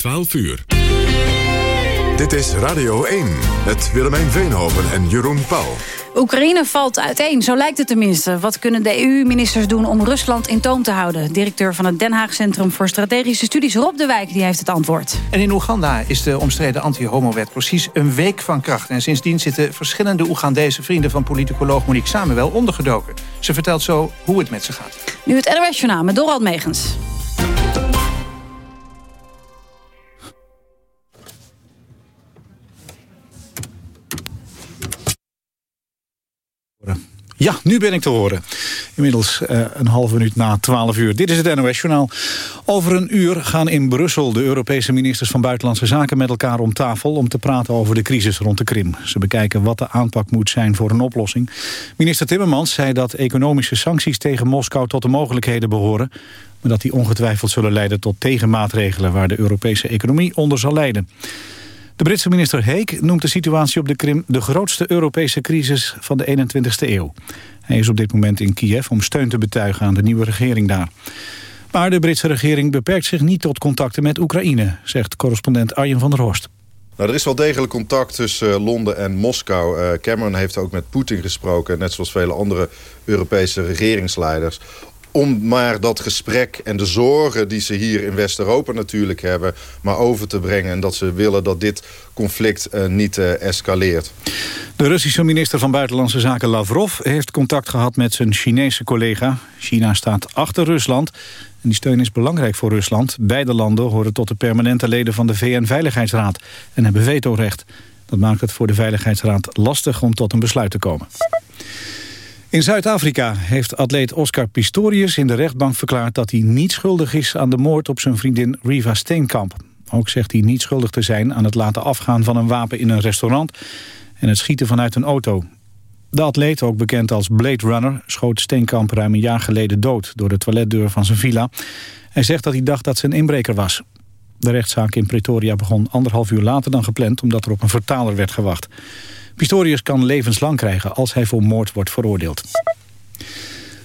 12 uur. Dit is Radio 1 met Willemijn Veenhoven en Jeroen Pauw. Oekraïne valt uiteen, zo lijkt het tenminste. Wat kunnen de EU-ministers doen om Rusland in toom te houden? Directeur van het Den Haag Centrum voor Strategische Studies, Rob de Wijk, die heeft het antwoord. En in Oeganda is de omstreden anti-homo-wet precies een week van kracht. En sindsdien zitten verschillende Oegandese vrienden van politicoloog Monique Samuel ondergedoken. Ze vertelt zo hoe het met ze gaat. Nu het NOS Journaal met Dorald Megens. Ja, nu ben ik te horen. Inmiddels uh, een half minuut na 12 uur. Dit is het NOS-journaal. Over een uur gaan in Brussel de Europese ministers van Buitenlandse Zaken met elkaar om tafel... om te praten over de crisis rond de Krim. Ze bekijken wat de aanpak moet zijn voor een oplossing. Minister Timmermans zei dat economische sancties tegen Moskou tot de mogelijkheden behoren... maar dat die ongetwijfeld zullen leiden tot tegenmaatregelen... waar de Europese economie onder zal lijden. De Britse minister Heek noemt de situatie op de Krim... de grootste Europese crisis van de 21ste eeuw. Hij is op dit moment in Kiev om steun te betuigen aan de nieuwe regering daar. Maar de Britse regering beperkt zich niet tot contacten met Oekraïne... zegt correspondent Arjen van der Horst. Nou, er is wel degelijk contact tussen eh, Londen en Moskou. Uh, Cameron heeft ook met Poetin gesproken... net zoals vele andere Europese regeringsleiders om maar dat gesprek en de zorgen die ze hier in West-Europa natuurlijk hebben... maar over te brengen en dat ze willen dat dit conflict uh, niet uh, escaleert. De Russische minister van Buitenlandse Zaken Lavrov... heeft contact gehad met zijn Chinese collega. China staat achter Rusland en die steun is belangrijk voor Rusland. Beide landen horen tot de permanente leden van de VN-veiligheidsraad... en hebben vetorecht. Dat maakt het voor de Veiligheidsraad lastig om tot een besluit te komen. In Zuid-Afrika heeft atleet Oscar Pistorius in de rechtbank verklaard... dat hij niet schuldig is aan de moord op zijn vriendin Riva Steenkamp. Ook zegt hij niet schuldig te zijn aan het laten afgaan van een wapen in een restaurant... en het schieten vanuit een auto. De atleet, ook bekend als Blade Runner, schoot Steenkamp ruim een jaar geleden dood... door de toiletdeur van zijn villa. Hij zegt dat hij dacht dat ze een inbreker was. De rechtszaak in Pretoria begon anderhalf uur later dan gepland... omdat er op een vertaler werd gewacht. Pistorius kan levenslang krijgen als hij voor moord wordt veroordeeld.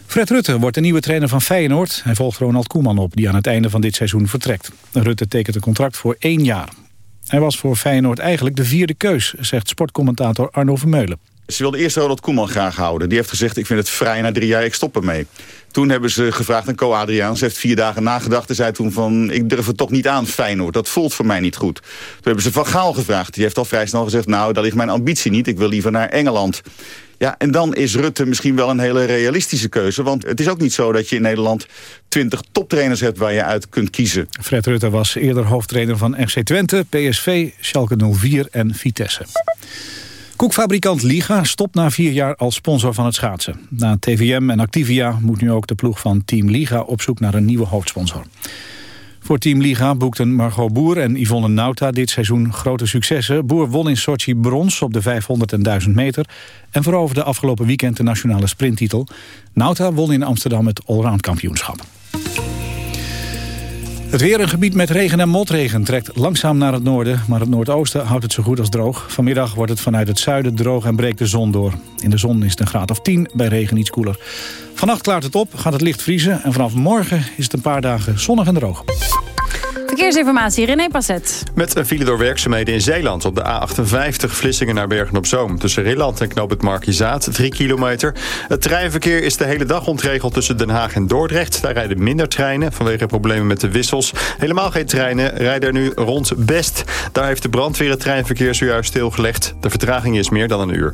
Fred Rutte wordt de nieuwe trainer van Feyenoord. Hij volgt Ronald Koeman op, die aan het einde van dit seizoen vertrekt. Rutte tekent een contract voor één jaar. Hij was voor Feyenoord eigenlijk de vierde keus, zegt sportcommentator Arno Vermeulen. Ze wilde eerst Ronald Koeman graag houden. Die heeft gezegd, ik vind het vrij na drie jaar, ik stop ermee. Toen hebben ze gevraagd aan Co-Adriaan. Ze heeft vier dagen nagedacht en zei toen van... ik durf het toch niet aan, Feyenoord. Dat voelt voor mij niet goed. Toen hebben ze Van Gaal gevraagd. Die heeft al vrij snel gezegd... nou, dat ligt mijn ambitie niet. Ik wil liever naar Engeland. Ja, en dan is Rutte misschien wel een hele realistische keuze. Want het is ook niet zo dat je in Nederland 20 toptrainers hebt waar je uit kunt kiezen. Fred Rutte was eerder hoofdtrainer van FC Twente, PSV, Schalke 04 en Vitesse. Koekfabrikant Liga stopt na vier jaar als sponsor van het schaatsen. Na TVM en Activia moet nu ook de ploeg van Team Liga op zoek naar een nieuwe hoofdsponsor. Voor Team Liga boekten Margot Boer en Yvonne Nauta dit seizoen grote successen. Boer won in Sochi brons op de 500 en 1000 meter... en veroverde afgelopen weekend de nationale sprinttitel. Nauta won in Amsterdam het allround kampioenschap. Het weer een gebied met regen en motregen trekt langzaam naar het noorden... maar het noordoosten houdt het zo goed als droog. Vanmiddag wordt het vanuit het zuiden droog en breekt de zon door. In de zon is het een graad of 10, bij regen iets koeler. Vannacht klaart het op, gaat het licht vriezen... en vanaf morgen is het een paar dagen zonnig en droog. Verkeersinformatie, René Passet. Met een file door werkzaamheden in Zeeland op de A58 Vlissingen naar Bergen-op-Zoom. Tussen Rilland en Knoop het Markizaat, 3 kilometer. Het treinverkeer is de hele dag ontregeld tussen Den Haag en Dordrecht. Daar rijden minder treinen vanwege problemen met de wissels. Helemaal geen treinen rijden er nu rond Best. Daar heeft de brandweer het treinverkeer zojuist stilgelegd. De vertraging is meer dan een uur.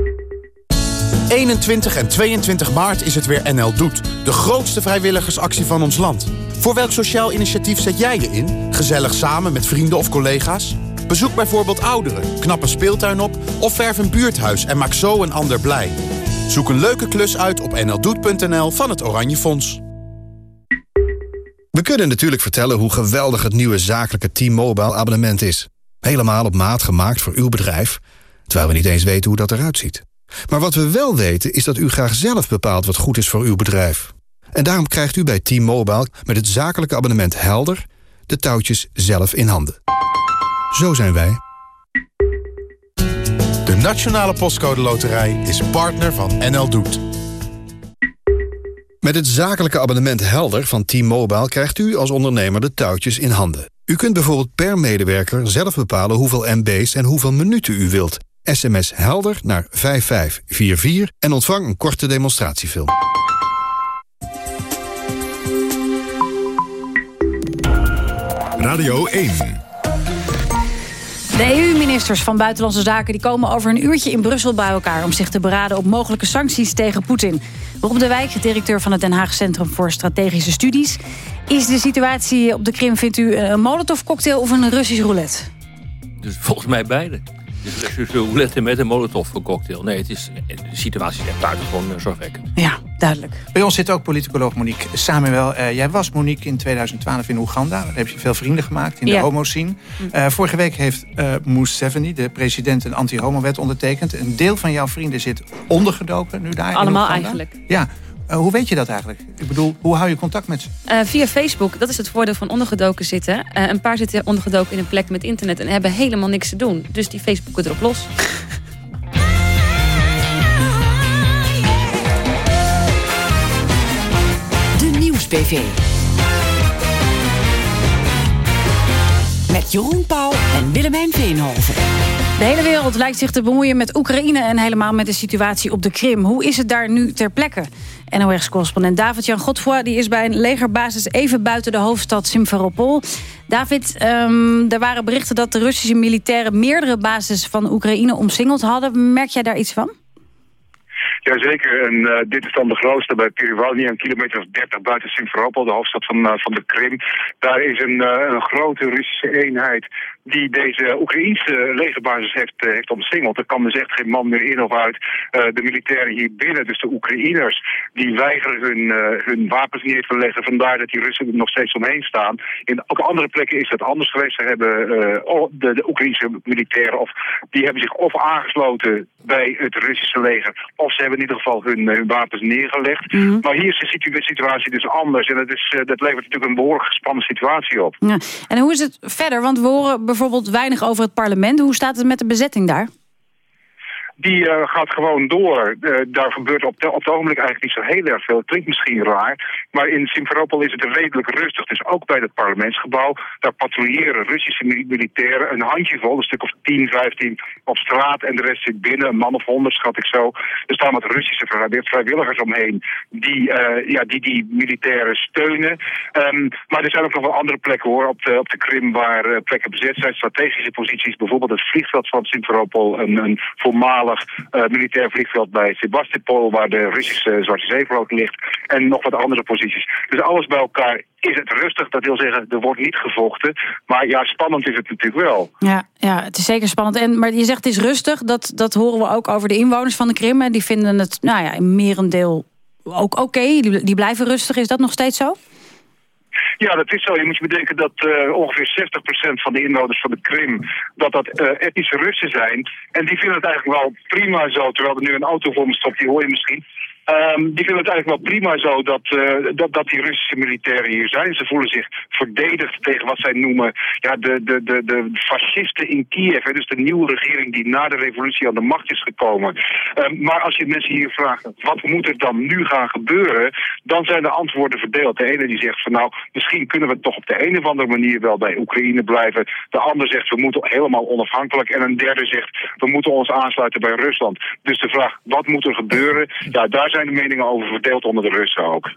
21 en 22 maart is het weer NL Doet. De grootste vrijwilligersactie van ons land. Voor welk sociaal initiatief zet jij je in? Gezellig samen met vrienden of collega's? Bezoek bijvoorbeeld ouderen, knap een speeltuin op... of verf een buurthuis en maak zo een ander blij. Zoek een leuke klus uit op nldoet.nl van het Oranje Fonds. We kunnen natuurlijk vertellen hoe geweldig het nieuwe zakelijke T-Mobile abonnement is. Helemaal op maat gemaakt voor uw bedrijf, terwijl we niet eens weten hoe dat eruit ziet. Maar wat we wel weten is dat u graag zelf bepaalt wat goed is voor uw bedrijf. En daarom krijgt u bij T-Mobile met het zakelijke abonnement Helder... de touwtjes zelf in handen. Zo zijn wij. De Nationale Postcode Loterij is partner van NL Doet. Met het zakelijke abonnement Helder van T-Mobile... krijgt u als ondernemer de touwtjes in handen. U kunt bijvoorbeeld per medewerker zelf bepalen hoeveel MB's en hoeveel minuten u wilt. SMS Helder naar 5544 en ontvang een korte demonstratiefilm. Radio 1. De EU-ministers van Buitenlandse Zaken die komen over een uurtje in Brussel bij elkaar... om zich te beraden op mogelijke sancties tegen Poetin. Rob de Wijk, directeur van het Den Haag Centrum voor Strategische Studies. Is de situatie op de Krim, vindt u, een Molotov-cocktail of een Russisch roulette? Dus volgens mij beide. Dus roulette met een Molotov-cocktail. Nee, het is, de situatie is echt buitengewoon zorgwekkend. Ja, duidelijk. Bij ons zit ook politicoloog Monique Samuel. Uh, jij was Monique in 2012 in Oeganda. Daar heb je veel vrienden gemaakt in de homo-scene. Uh, vorige week heeft uh, Museveni, de president, een anti-homo-wet ondertekend. Een deel van jouw vrienden zit ondergedoken nu daar in Allemaal Oeganda. eigenlijk. Ja. Uh, hoe weet je dat eigenlijk? Ik bedoel, hoe hou je contact met ze? Eh, via Facebook, dat is het voordeel van ondergedoken zitten. Eh, een paar zitten ondergedoken in een plek met internet en hebben helemaal niks te doen. Dus die Facebooken erop los. De Nieuws-PV. Met Jeroen Pauw en Willemijn Veenhoven. De hele wereld lijkt zich te bemoeien met Oekraïne... en helemaal met de situatie op de Krim. Hoe is het daar nu ter plekke? NOS-correspondent David-Jan Godfroy die is bij een legerbasis... even buiten de hoofdstad Simferopol. David, ehm, er waren berichten dat de Russische militairen... meerdere bases van Oekraïne omsingeld hadden. Merk jij daar iets van? Jazeker, en eh, dit is dan de grootste bij Perivalny, een kilometer of 30 buiten Simferopol, de hoofdstad van, eh, van de Krim. Daar is een, eh, een grote Russische eenheid die deze Oekraïnse legerbasis heeft, eh, heeft omsingeld. Er kan dus echt geen man meer in of uit. Eh, de militairen hier binnen, dus de Oekraïners, die weigeren hun, eh, hun wapens neer te leggen. Vandaar dat die Russen er nog steeds omheen staan. In ook andere plekken is dat anders geweest. Ze hebben de, de Oekraïnse militairen, of, die hebben zich of aangesloten bij het Russische leger, of ze hebben in ieder geval hun, eh, hun wapens neergelegd. Maar hier is de situ- situatie dus anders. En dat, is, eh, dat levert natuurlijk een behoorlijk gespannen situatie op. Ja. En hoe is het verder? Want we horen bijvoorbeeld weinig over het parlement. Hoe staat het met de bezetting daar? Die eh, gaat gewoon door. Eh, daar gebeurt op, de, op het ogenblik eigenlijk niet zo heel erg veel. Het klinkt misschien raar, maar in Simferopol is het redelijk rustig. Dus ook bij het parlementsgebouw, daar patrouilleren Russische mil- militairen een handjevol, een stuk of 10, 15 op straat en de rest zit binnen, een man of honderd schat ik zo. Er staan wat Russische vrij- vrijwilligers omheen die, eh, ja, die die militairen steunen. Ehm, maar er zijn ook nog wel andere plekken hoor, op de, op de Krim waar plekken bezet zijn, strategische posities. Bijvoorbeeld het vliegveld van Simferopol, een, een voormalig eh, militair vliegveld bij Sebastopol, waar de Russische Zwarte Zeevloot ligt. En nog wat andere posities. Dus alles bij elkaar is het rustig. Dat wil zeggen, er wordt niet gevochten. Maar ja, spannend is het natuurlijk wel. Ja, ja, het is zeker spannend. En, maar je zegt het is rustig. Dat, dat horen we ook over de inwoners van de Krim. En die vinden het, nou ja, in merendeel ook oké. Die, die blijven rustig. Is dat nog steeds zo? Ja, dat is zo. Je moet je bedenken dat eh, ongeveer 60% van de inwoners van de Krim... dat dat eh, etnische Russen zijn. En die vinden het eigenlijk wel prima zo. Terwijl er nu een auto voor me stopt, die hoor je misschien. Ehm, die vinden het eigenlijk wel prima zo dat, eh, dat, dat die Russische militairen hier zijn. Ze voelen zich verdedigd tegen wat zij noemen ja, de, de, de, de fascisten in Kiev. Hè, dus de nieuwe regering die na de revolutie aan de macht is gekomen. Ehm, maar als je mensen hier vraagt, wat moet er dan nu gaan gebeuren? Dan zijn de antwoorden verdeeld. De ene die zegt van nou, misschien kunnen we toch op de een of andere manier wel bij Oekraïne blijven. De ander zegt we moeten helemaal onafhankelijk. En een derde zegt we moeten ons aansluiten bij Rusland. Dus de vraag, wat moet er gebeuren? Ja, daar zijn de meningen over verdeeld onder de Russen ook.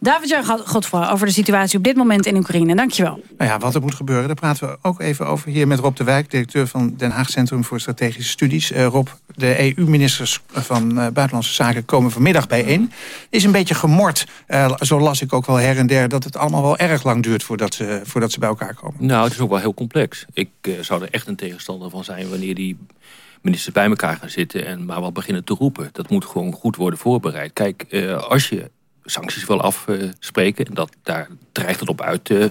David-Jan Godfroy over de situatie op dit moment in Oekraïne. Dankjewel. Nou ja, wat er moet gebeuren, daar praten we ook even over hier met Rob de Wijk, directeur van Den Haag Centrum voor Strategische Studies. Eh, Rob, de EU-ministers van eh, Buitenlandse Zaken komen vanmiddag bijeen. Is een beetje gemord, eh, zo las ik ook wel her en der, dat het allemaal wel erg lang duurt voordat ze, voordat ze bij elkaar komen. Nou, het is ook wel heel complex. Ik zou er echt een tegenstander van zijn wanneer die ministers bij elkaar gaan zitten en maar wat beginnen te roepen. Dat moet gewoon goed worden voorbereid. Kijk, eh, als je sancties wil afspreken en dat daar dreigt het op uit eh,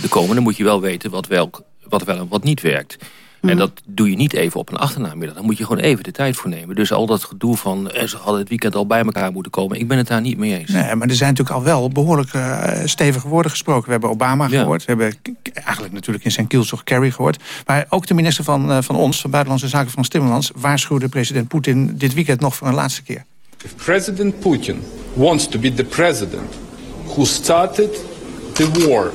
te komen, dan moet je wel weten wat, welk, wat wel en wat niet werkt. En dat doe je niet even op een achternaamiddag. Dan moet je gewoon even de tijd voor nemen. Dus al dat gedoe van eh, ze hadden het weekend al bij elkaar moeten komen. Ik ben het daar niet mee eens. Nee, maar er zijn natuurlijk al wel behoorlijk uh, stevige woorden gesproken. We hebben Obama gehoord. We hebben eigenlijk natuurlijk in zijn kielzog Kerry gehoord. Maar ook de minister van, uh, van ons, van Buitenlandse Zaken van Timmermans... waarschuwde president Poetin dit weekend nog voor een laatste keer. If President Putin wants to be the president who started the war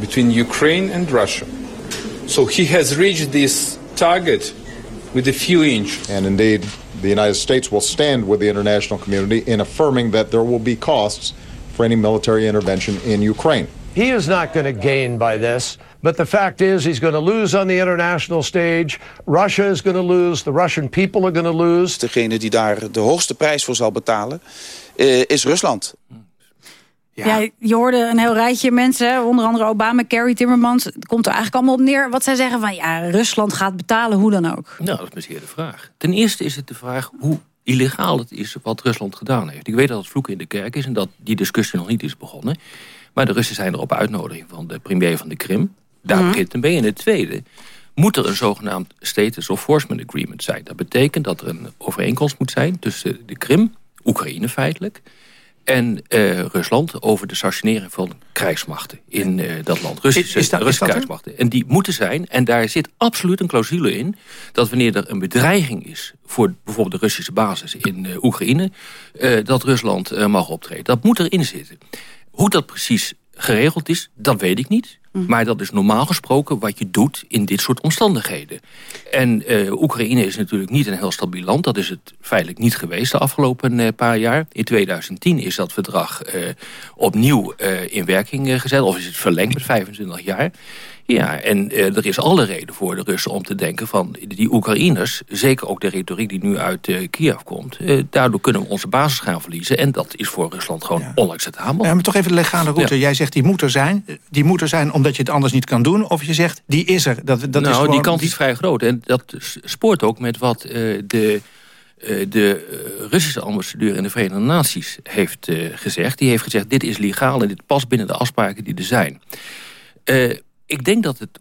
between Ukraine and Russia... So he has reached this target with a few inches. And indeed, the United States will stand with the international community in affirming that there will be costs for any military intervention in Ukraine. He is not going to gain by this. But the fact is, he's going to lose on the international stage. Russia is going to lose. The Russian people are going to lose. Degene die daar de hoogste prijs voor zal betalen, uh, is Rusland. Ja. ja. je hoorde een heel rijtje mensen, onder andere Obama, Kerry, Timmermans. Het komt er eigenlijk allemaal op neer wat zij zeggen van... ja, Rusland gaat betalen, hoe dan ook. Nou, dat is misschien de vraag. Ten eerste is het de vraag hoe illegaal het is wat Rusland gedaan heeft. Ik weet dat het vloeken in de kerk is en dat die discussie nog niet is begonnen. Maar de Russen zijn er op uitnodiging van de premier van de Krim. Daar mm. begint het mee. En het tweede, moet er een zogenaamd Status of Forcement Agreement zijn. Dat betekent dat er een overeenkomst moet zijn tussen de Krim, Oekraïne feitelijk en uh, Rusland over de stationering van krijgsmachten in uh, dat land. Russische, is, dat, Russische krijgsmachten. En die moeten zijn, en daar zit absoluut een clausule in... dat wanneer er een bedreiging is voor bijvoorbeeld de Russische basis in uh, Oekraïne... dat Rusland mag optreden. Dat moet erin zitten. Hoe dat precies geregeld is, dat weet ik niet. Mhm. Maar dat is normaal gesproken wat je doet in dit soort omstandigheden. En uh, Oekraïne is natuurlijk niet een heel stabiel land. Dat is het feitelijk niet geweest de afgelopen uh, paar jaar. In 2010 is dat verdrag uh, opnieuw in werking gezet. Of is het verlengd met 25 jaar. Ja, en uh, er is alle reden voor de Russen om te denken van die Oekraïners, zeker ook de retoriek die nu uit uh, Kiev komt, uh, daardoor kunnen we onze basis gaan verliezen. En dat is voor Rusland gewoon ja. onacceptabel. Ja, maar toch even de legale route. Ja. Jij zegt die moet er zijn. Die moet er zijn omdat je het anders niet kan doen. Of je zegt die is er. Dat, dat nou, is gewoon, die kans is vrij groot. En dat spoort ook met wat de... de Russische ambassadeur in de Verenigde Naties heeft gezegd. Die heeft gezegd, dit is legaal en dit past binnen de afspraken die er zijn ik denk dat het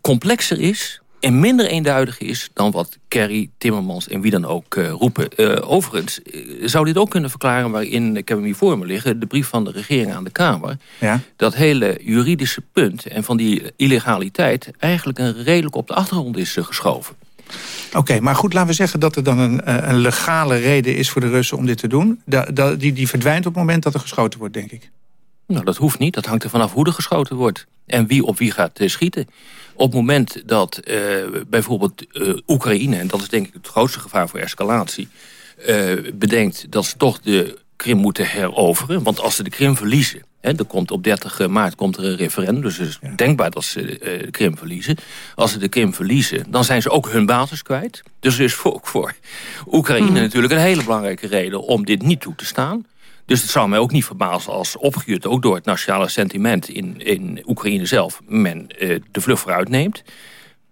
complexer is en minder eenduidig is dan wat Kerry, Timmermans en wie dan ook uh, roepen. Uh, overigens uh, zou dit ook kunnen verklaren waarin, ik heb hem hier voor me liggen... de brief van de regering aan de Kamer. Ja. Dat hele juridische punt en van die illegaliteit... eigenlijk een redelijk op de achtergrond is geschoven. Oké, okay, maar goed, laten we zeggen dat er dan een, een legale reden is voor de Russen om dit te doen. Da, da, die, die verdwijnt op het moment dat er geschoten wordt, denk ik. Nou, dat hoeft niet. Dat hangt er vanaf hoe er geschoten wordt. En wie op wie gaat uh, schieten. Op het moment dat uh, bijvoorbeeld uh, Oekraïne... en dat is denk ik het grootste gevaar voor escalatie... bedenkt dat ze toch de Krim moeten heroveren. Want als ze de Krim verliezen... Hè, er komt op 30 maart komt er een referendum... dus het is ja. denkbaar dat ze de Krim verliezen. Als ze de Krim verliezen, dan zijn ze ook hun basis kwijt. Dus er is voor, ook voor Oekraïne mm. natuurlijk een hele belangrijke reden... om dit niet toe te staan... Dus het zou mij ook niet verbazen als opgejuurd... ook door het nationale sentiment in, in Oekraïne zelf... men uh, de vlucht vooruit neemt.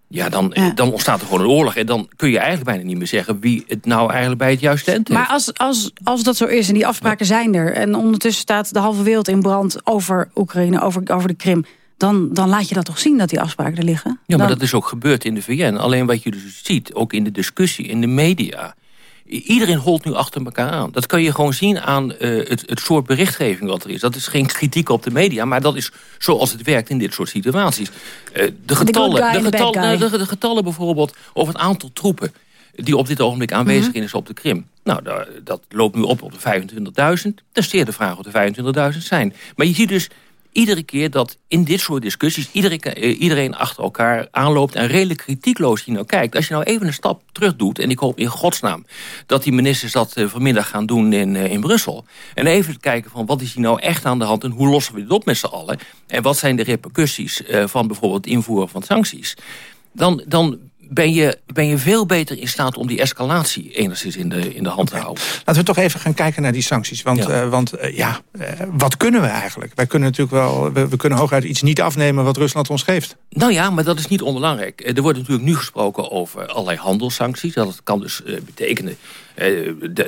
Ja dan, ja. dan ontstaat er gewoon een oorlog. En dan kun je eigenlijk bijna niet meer zeggen... wie het nou eigenlijk bij het juiste eind heeft. Maar als, als, als dat zo is en die afspraken zijn er... en ondertussen staat de halve wereld in brand over Oekraïne, over, over de Krim... Dan, dan laat je dat toch zien dat die afspraken er liggen? Ja, maar dat is ook gebeurd in de VN. Alleen wat je dus ziet, ook in de discussie, in de media... Iedereen holt nu achter elkaar aan. Dat kan je gewoon zien aan uh, het, het soort berichtgeving wat er is. Dat is geen kritiek op de media, maar dat is zoals het werkt in dit soort situaties. Uh, de, getallen, de, getallen, de, de, getallen bijvoorbeeld over het aantal troepen die op dit ogenblik aanwezig mm -hmm. is op de Krim. Nou, dat, dat loopt nu op op de 25.000. Dan is de vraag of de 25.000 zijn. Maar je ziet dus iedere keer dat in dit soort discussies... Iedereen, eh, iedereen achter elkaar aanloopt en redelijk kritiekloos hier nou kijkt. Als je nou even een stap terug doet... en ik hoop in godsnaam dat die ministers dat eh, vanmiddag gaan doen in, eh, in Brussel... en even kijken van wat is hier nou echt aan de hand... en hoe lossen we dit op met z'n allen... en wat zijn de repercussies van bijvoorbeeld het invoeren van sancties... dan, dan ben je, ben je veel beter in staat om die escalatie enigszins in de, in de hand te houden. Laten we toch even gaan kijken naar die sancties. Want ja, uh, want, uh, ja uh, wat kunnen we eigenlijk? Wij kunnen natuurlijk wel, we, we, kunnen hooguit iets niet afnemen wat Rusland ons geeft. Nou ja, maar dat is niet onbelangrijk. Er wordt natuurlijk nu gesproken over allerlei handelssancties. Dat kan dus betekenen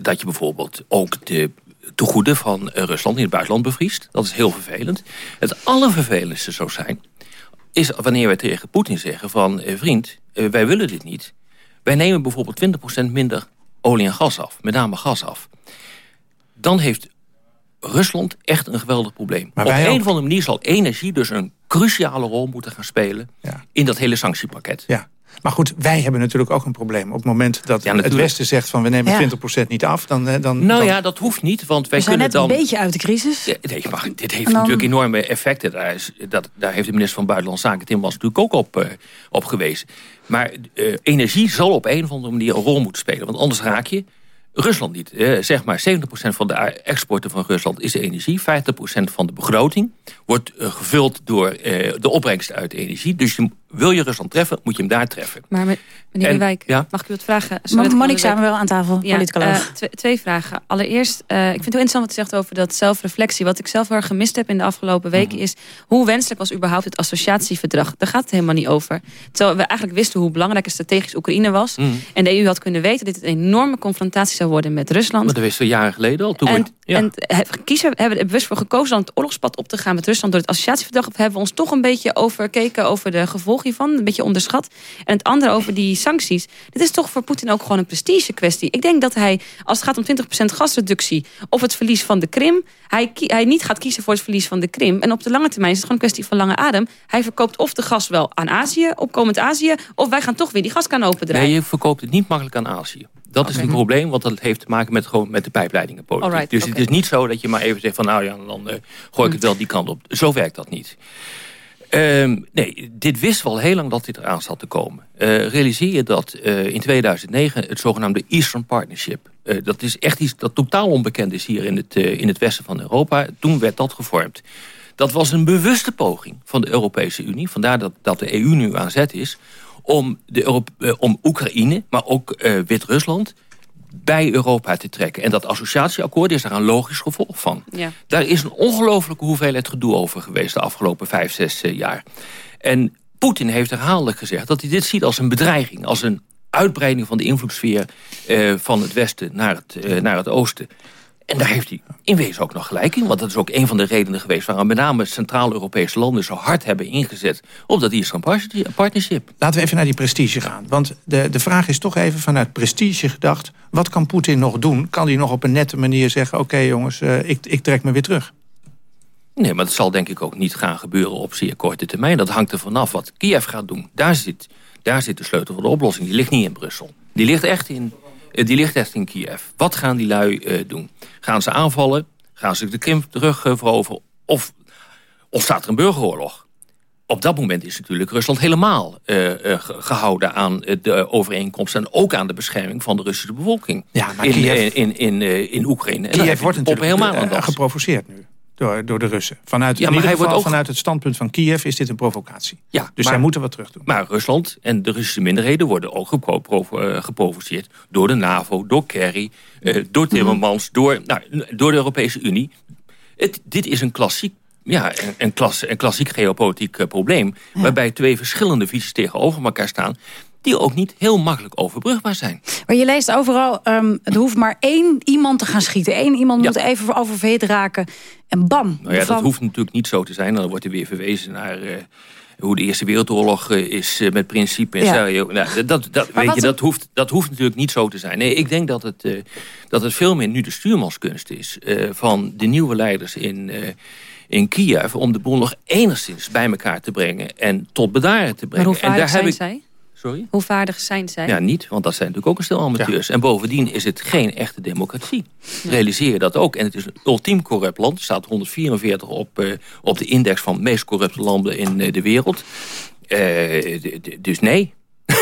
dat je bijvoorbeeld ook de tegoeden van Rusland in het buitenland bevriest. Dat is heel vervelend. Het allervervelendste zou zijn is wanneer wij tegen Poetin zeggen van... Eh, vriend, eh, wij willen dit niet. Wij nemen bijvoorbeeld 20% minder olie en gas af. Met name gas af. Dan heeft Rusland echt een geweldig probleem. Maar Op een ook. of andere manier zal energie dus een cruciale rol moeten gaan spelen... in dat hele sanctiepakket. Ja. Maar goed, wij hebben natuurlijk ook een probleem. Op het moment dat het. Westen zegt van we nemen Ja. 20% niet af, dan... dan Nou dan- ja, dat hoeft niet, want wij We zijn kunnen net dan... een beetje uit de crisis. Ja, nee, maar dit heeft dan- natuurlijk enorme effecten. Daar, is, dat, daar heeft de minister van Buitenlandse Zaken, Tim was natuurlijk ook op, eh, op gewezen. Maar eh, energie zal op een of andere manier een rol moeten spelen. Want anders raak je Rusland niet. Eh, zeg maar 70% van de exporten van Rusland is energie. 50% van de begroting wordt gevuld door eh, de opbrengst uit energie. Dus je, wil je Rusland treffen, moet je hem daar treffen. Maar me- meneer En- De Wijk, ja? mag ik u wat vragen? Ma- Sorry dat ik samen wel aan tafel, Ja, politicoloog. eh, twee, twee vragen. Allereerst, eh, ik vind het heel interessant wat u zegt over dat zelfreflectie. Wat ik zelf heel erg gemist heb in de afgelopen weken Mhm. is... hoe wenselijk was überhaupt het associatieverdrag? Daar gaat het helemaal niet over. Terwijl we eigenlijk wisten hoe belangrijk en strategisch Oekraïne was. Mhm. En de EU had kunnen weten dat dit een enorme confrontatie zou worden met Rusland. Maar dat wisten we jaren geleden al. Toen En, we- ja. en he- kiezen, hebben we er bewust voor gekozen om het oorlogspad op te gaan met Rusland door het associatieverdrag? Of hebben we ons toch een beetje overkeken over de gevolgen hiervan? Een beetje onderschat. En het andere over die sancties. Dit is toch voor Poetin ook gewoon een prestige kwestie. Ik denk dat hij, als het gaat om 20% gasreductie of het verlies van de Krim, hij, hij niet gaat kiezen voor het verlies van de Krim. En op de lange termijn is het gewoon een kwestie van lange adem. Hij verkoopt of de gas wel aan Azië, opkomend Azië, of wij gaan toch weer die gaskaan opendraaien. Nee, je verkoopt het niet makkelijk aan Azië. Dat is een probleem, want dat heeft te maken met, gewoon met de pijpleidingenpolitiek. Dus het is niet zo dat je maar even zegt van... nou ja, dan eh, gooi ik het wel die kant op. Zo werkt dat niet. Ehm, nee, dit wist wel heel lang dat dit eraan zat te komen. Eh, realiseer je dat eh, in 2009 het zogenaamde Eastern Partnership... eh, dat is echt iets dat totaal onbekend is hier in het, in het westen van Europa. Toen werd dat gevormd. Dat was een bewuste poging van de Europese Unie. Vandaar dat, dat de EU nu aan zet is... om, de om Oekraïne, maar ook Wit-Rusland bij Europa te trekken. En dat associatieakkoord is daar een logisch gevolg van. Ja. Daar is een ongelofelijke hoeveelheid gedoe over geweest... de afgelopen vijf, zes eh, jaar. En Poetin heeft herhaaldelijk gezegd dat hij dit ziet als een bedreiging... als een uitbreiding van de invloedssfeer eh, van het westen naar het, eh, naar het oosten. En daar heeft hij in wezen ook nog gelijk in. Want dat is ook een van de redenen geweest... waarom met name Centraal-Europese landen zo hard hebben ingezet... op dat Eastern Partnership. Laten we even naar die prestige gaan. Want de, de vraag is toch even vanuit prestige gedacht... wat kan Poetin nog doen? Kan hij nog op een nette manier zeggen... oké jongens, eh, ik, ik trek me weer terug? Nee, maar dat zal denk ik ook niet gaan gebeuren op zeer korte termijn. Dat hangt er vanaf wat Kiev gaat doen. Daar zit, daar zit de sleutel van de oplossing. Die ligt niet in Brussel. Die ligt echt in, die ligt echt in Kiev. Wat gaan die lui eh, doen? Gaan ze aanvallen? Gaan ze de Krim terug eh, veroveren? Of, of staat er een burgeroorlog? Op dat moment is natuurlijk Rusland helemaal eh, eh, ge- gehouden aan eh, de overeenkomst... en ook aan de bescherming van de Russische bevolking. Ja, maar in, Kiev- in, in, in, eh, in Oekraïne. En Kiev wordt natuurlijk helemaal aan eh, geprovoceerd nu. Door, door de Russen. Vanuit, Ja, in maar ieder hij wordt ook- vanuit het standpunt van Kiev is dit een provocatie. Ja, Dus maar- zij moeten wat terug doen. Maar Rusland en de Russische minderheden worden ook eh, geprovoceerd door de NAVO, door Kerry, eh, door Timmermans, door, nou, door de Europese Unie. Het, dit is een klassiek, ja, een, een klassiek geopolitiek eh, probleem, waarbij twee verschillende visies tegenover elkaar staan, die ook niet heel makkelijk overbrugbaar zijn. Maar je leest overal, ehm, er hoeft maar één iemand te gaan schieten. Eén iemand moet even oververhit raken. En bam. Nou ja, dat hoeft natuurlijk niet zo te zijn. Dan wordt er weer verwezen naar eh, hoe de Eerste Wereldoorlog eh, is eh, met principe Ja. Nou, dat, dat, Maar weet je, dat, hoeft, dat hoeft natuurlijk niet zo te zijn. Nee, ik denk dat het, dat het veel meer nu de stuurmanskunst is... van de nieuwe leiders in, in Kiev... om de boel nog enigszins bij elkaar te brengen en tot bedaren te Maar brengen. hoe en zijn ik, zij? Sorry? Hoe vaardig zijn zij? Ja, niet, want dat zijn natuurlijk ook een stel amateurs. En bovendien is het geen echte democratie. Realiseer je dat ook. En het is een ultiem corrupt land. Staat 144 op, eh, op de index van meest corrupte landen in eh, de wereld. Eh, dus nee.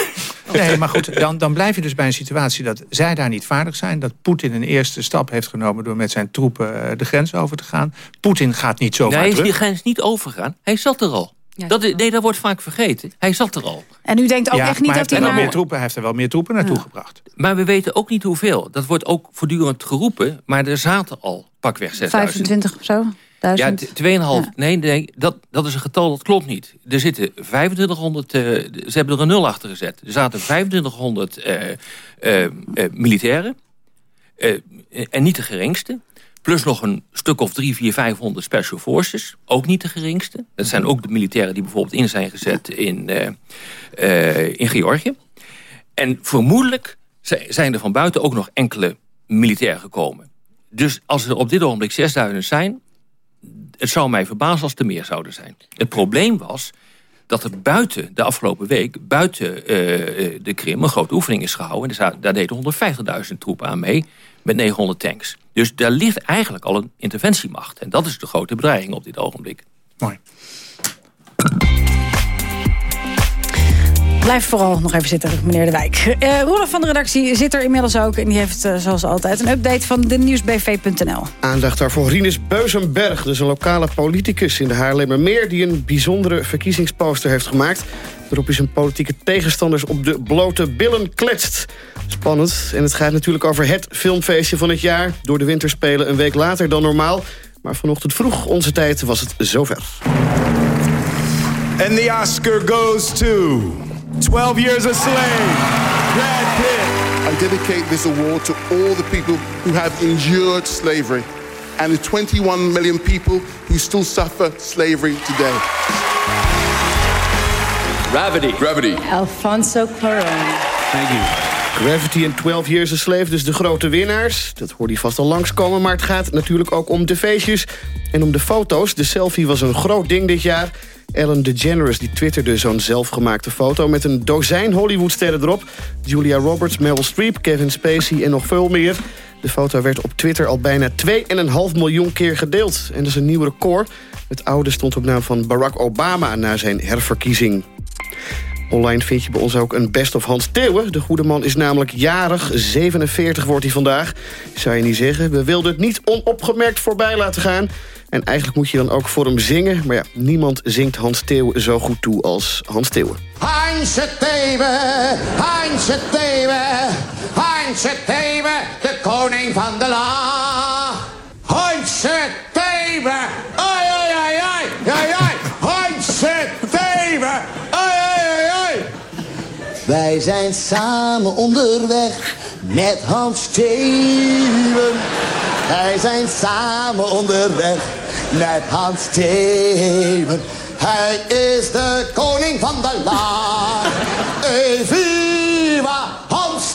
Nee, maar goed, dan, dan blijf je dus bij een situatie dat zij daar niet vaardig zijn. Dat Poetin een eerste stap heeft genomen door met zijn troepen de grens over te gaan. Poetin gaat niet zo Nee, hij is die grens niet overgegaan. Hij zat er al. Dat, nee, dat wordt vaak vergeten. Hij zat er al. En u denkt ook Ja, echt niet dat hij hij heeft er wel naar... meer troepen, hij heeft er wel meer troepen naartoe gebracht. Maar we weten ook niet hoeveel. Dat wordt ook voortdurend geroepen. Maar er zaten al pakweg 6000. 25 of zo? Ja, Duizend? t- 2,5. Nee, nee dat, dat is een getal dat klopt niet. Er zitten 2500, eh, ze hebben er een nul achter gezet. Er zaten 2500 eh, eh, eh, militairen. Eh, en niet de geringste. Plus nog een stuk of drie, vier, vijfhonderd special forces. Ook niet de geringste. Dat zijn ook de militairen die bijvoorbeeld in zijn gezet in, uh, uh, in Georgië. En vermoedelijk zijn er van buiten ook nog enkele militairen gekomen. Dus als er op dit ogenblik 6000 zijn... het zou mij verbazen als er meer zouden zijn. Het probleem was dat er buiten de afgelopen week... buiten uh, de Krim een grote oefening is gehouden. En daar deden 150.000 troepen aan mee met 900 tanks. Dus daar ligt eigenlijk al een interventiemacht. En dat is de grote bedreiging op dit ogenblik. Mooi. Blijf vooral nog even zitten, meneer De Wijk. Uh, Roelof van de redactie zit er inmiddels ook. En die heeft uh, zoals altijd een update van de nieuwsbv.nl. Aandacht daarvoor Rinus Beuzenberg. Dus een lokale politicus in de Haarlemmermeer... die een bijzondere verkiezingsposter heeft gemaakt... waarop hij zijn politieke tegenstanders op de blote billen kletst. Spannend. En het gaat natuurlijk over het filmfeestje van het jaar. Door de winterspelen een week later dan normaal. Maar vanochtend vroeg onze tijd was het zover. And the Oscar goes to... 12 Years a Slave, Brad Pitt. I dedicate this award to all the people who have endured slavery and the 21 million people who still suffer slavery today. Gravity. Gravity. Alfonso Cuarón. Thank you. Gravity en 12 Years a Slave, dus de grote winnaars. Dat hoorde je vast al langskomen, maar het gaat natuurlijk ook om de feestjes... en om de foto's. De selfie was een groot ding dit jaar... Ellen DeGeneres die twitterde zo'n zelfgemaakte foto... met een dozijn Hollywoodsterren erop. Julia Roberts, Meryl Streep, Kevin Spacey en nog veel meer. De foto werd op Twitter al bijna 2,5 miljoen keer gedeeld. En dat is een nieuw record. Het oude stond op naam van Barack Obama na zijn herverkiezing. Online vind je bij ons ook een best of Hans Theeuwen. De goede man is namelijk jarig, 47 wordt hij vandaag. Zou je niet zeggen, we wilden het niet onopgemerkt voorbij laten gaan... En eigenlijk moet je dan ook voor hem zingen. Maar ja, niemand zingt Hans Theeuwen zo goed toe als Hans Theeuwen. Hansje Theeuwen, Hansje Theeuwen, Hansje Theeuwen, de koning van de la. Wij zijn samen onderweg met Hans Theeuwen. Wij zijn samen onderweg met Hans Theeuwen. Hij is de koning van de laag. Viva Hans.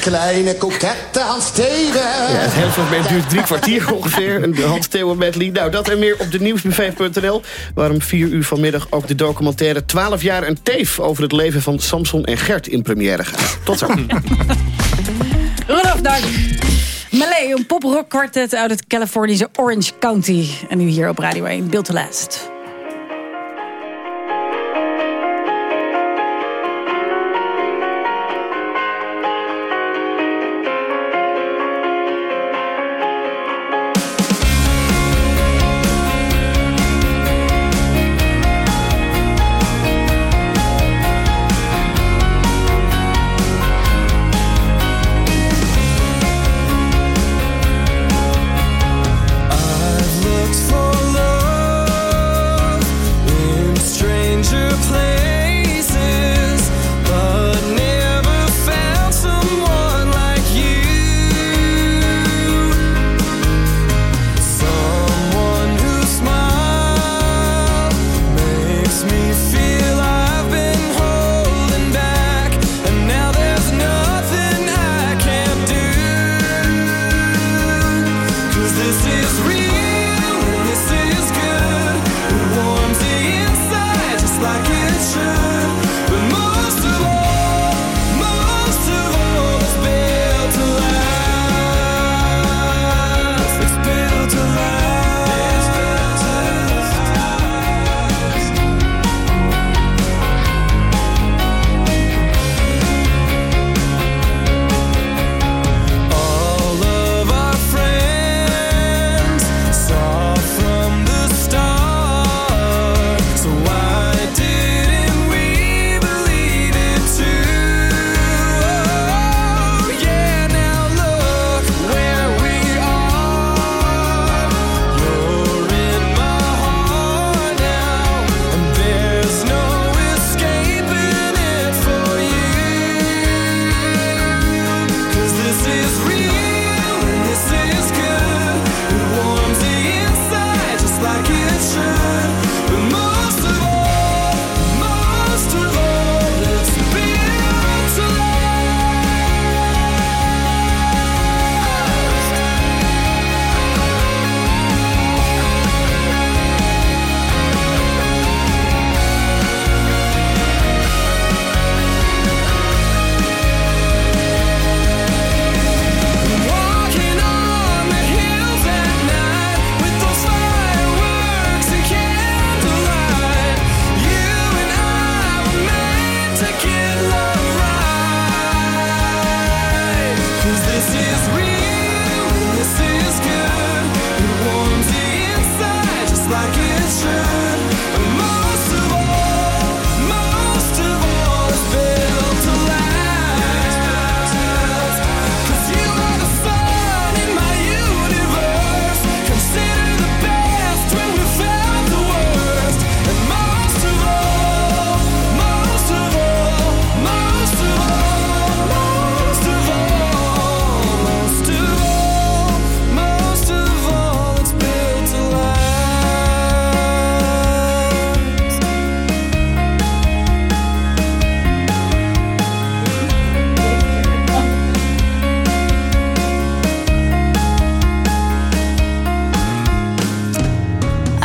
Kleine kokette Hans Theeuwen. Ja, het hele fragment duurt drie kwartier ongeveer. Een Hans Theeuwen medley. Nou, dat en meer op de nieuwsbv.nl. Waar om vier uur vanmiddag ook de documentaire 12 jaar een teef... over het leven van Samson en Gert in première gaat. Tot zo. Rudolf, dank. Malay, een pop-rock kwartet uit het Californische Orange County. En nu hier op Radio 1, Build to Last.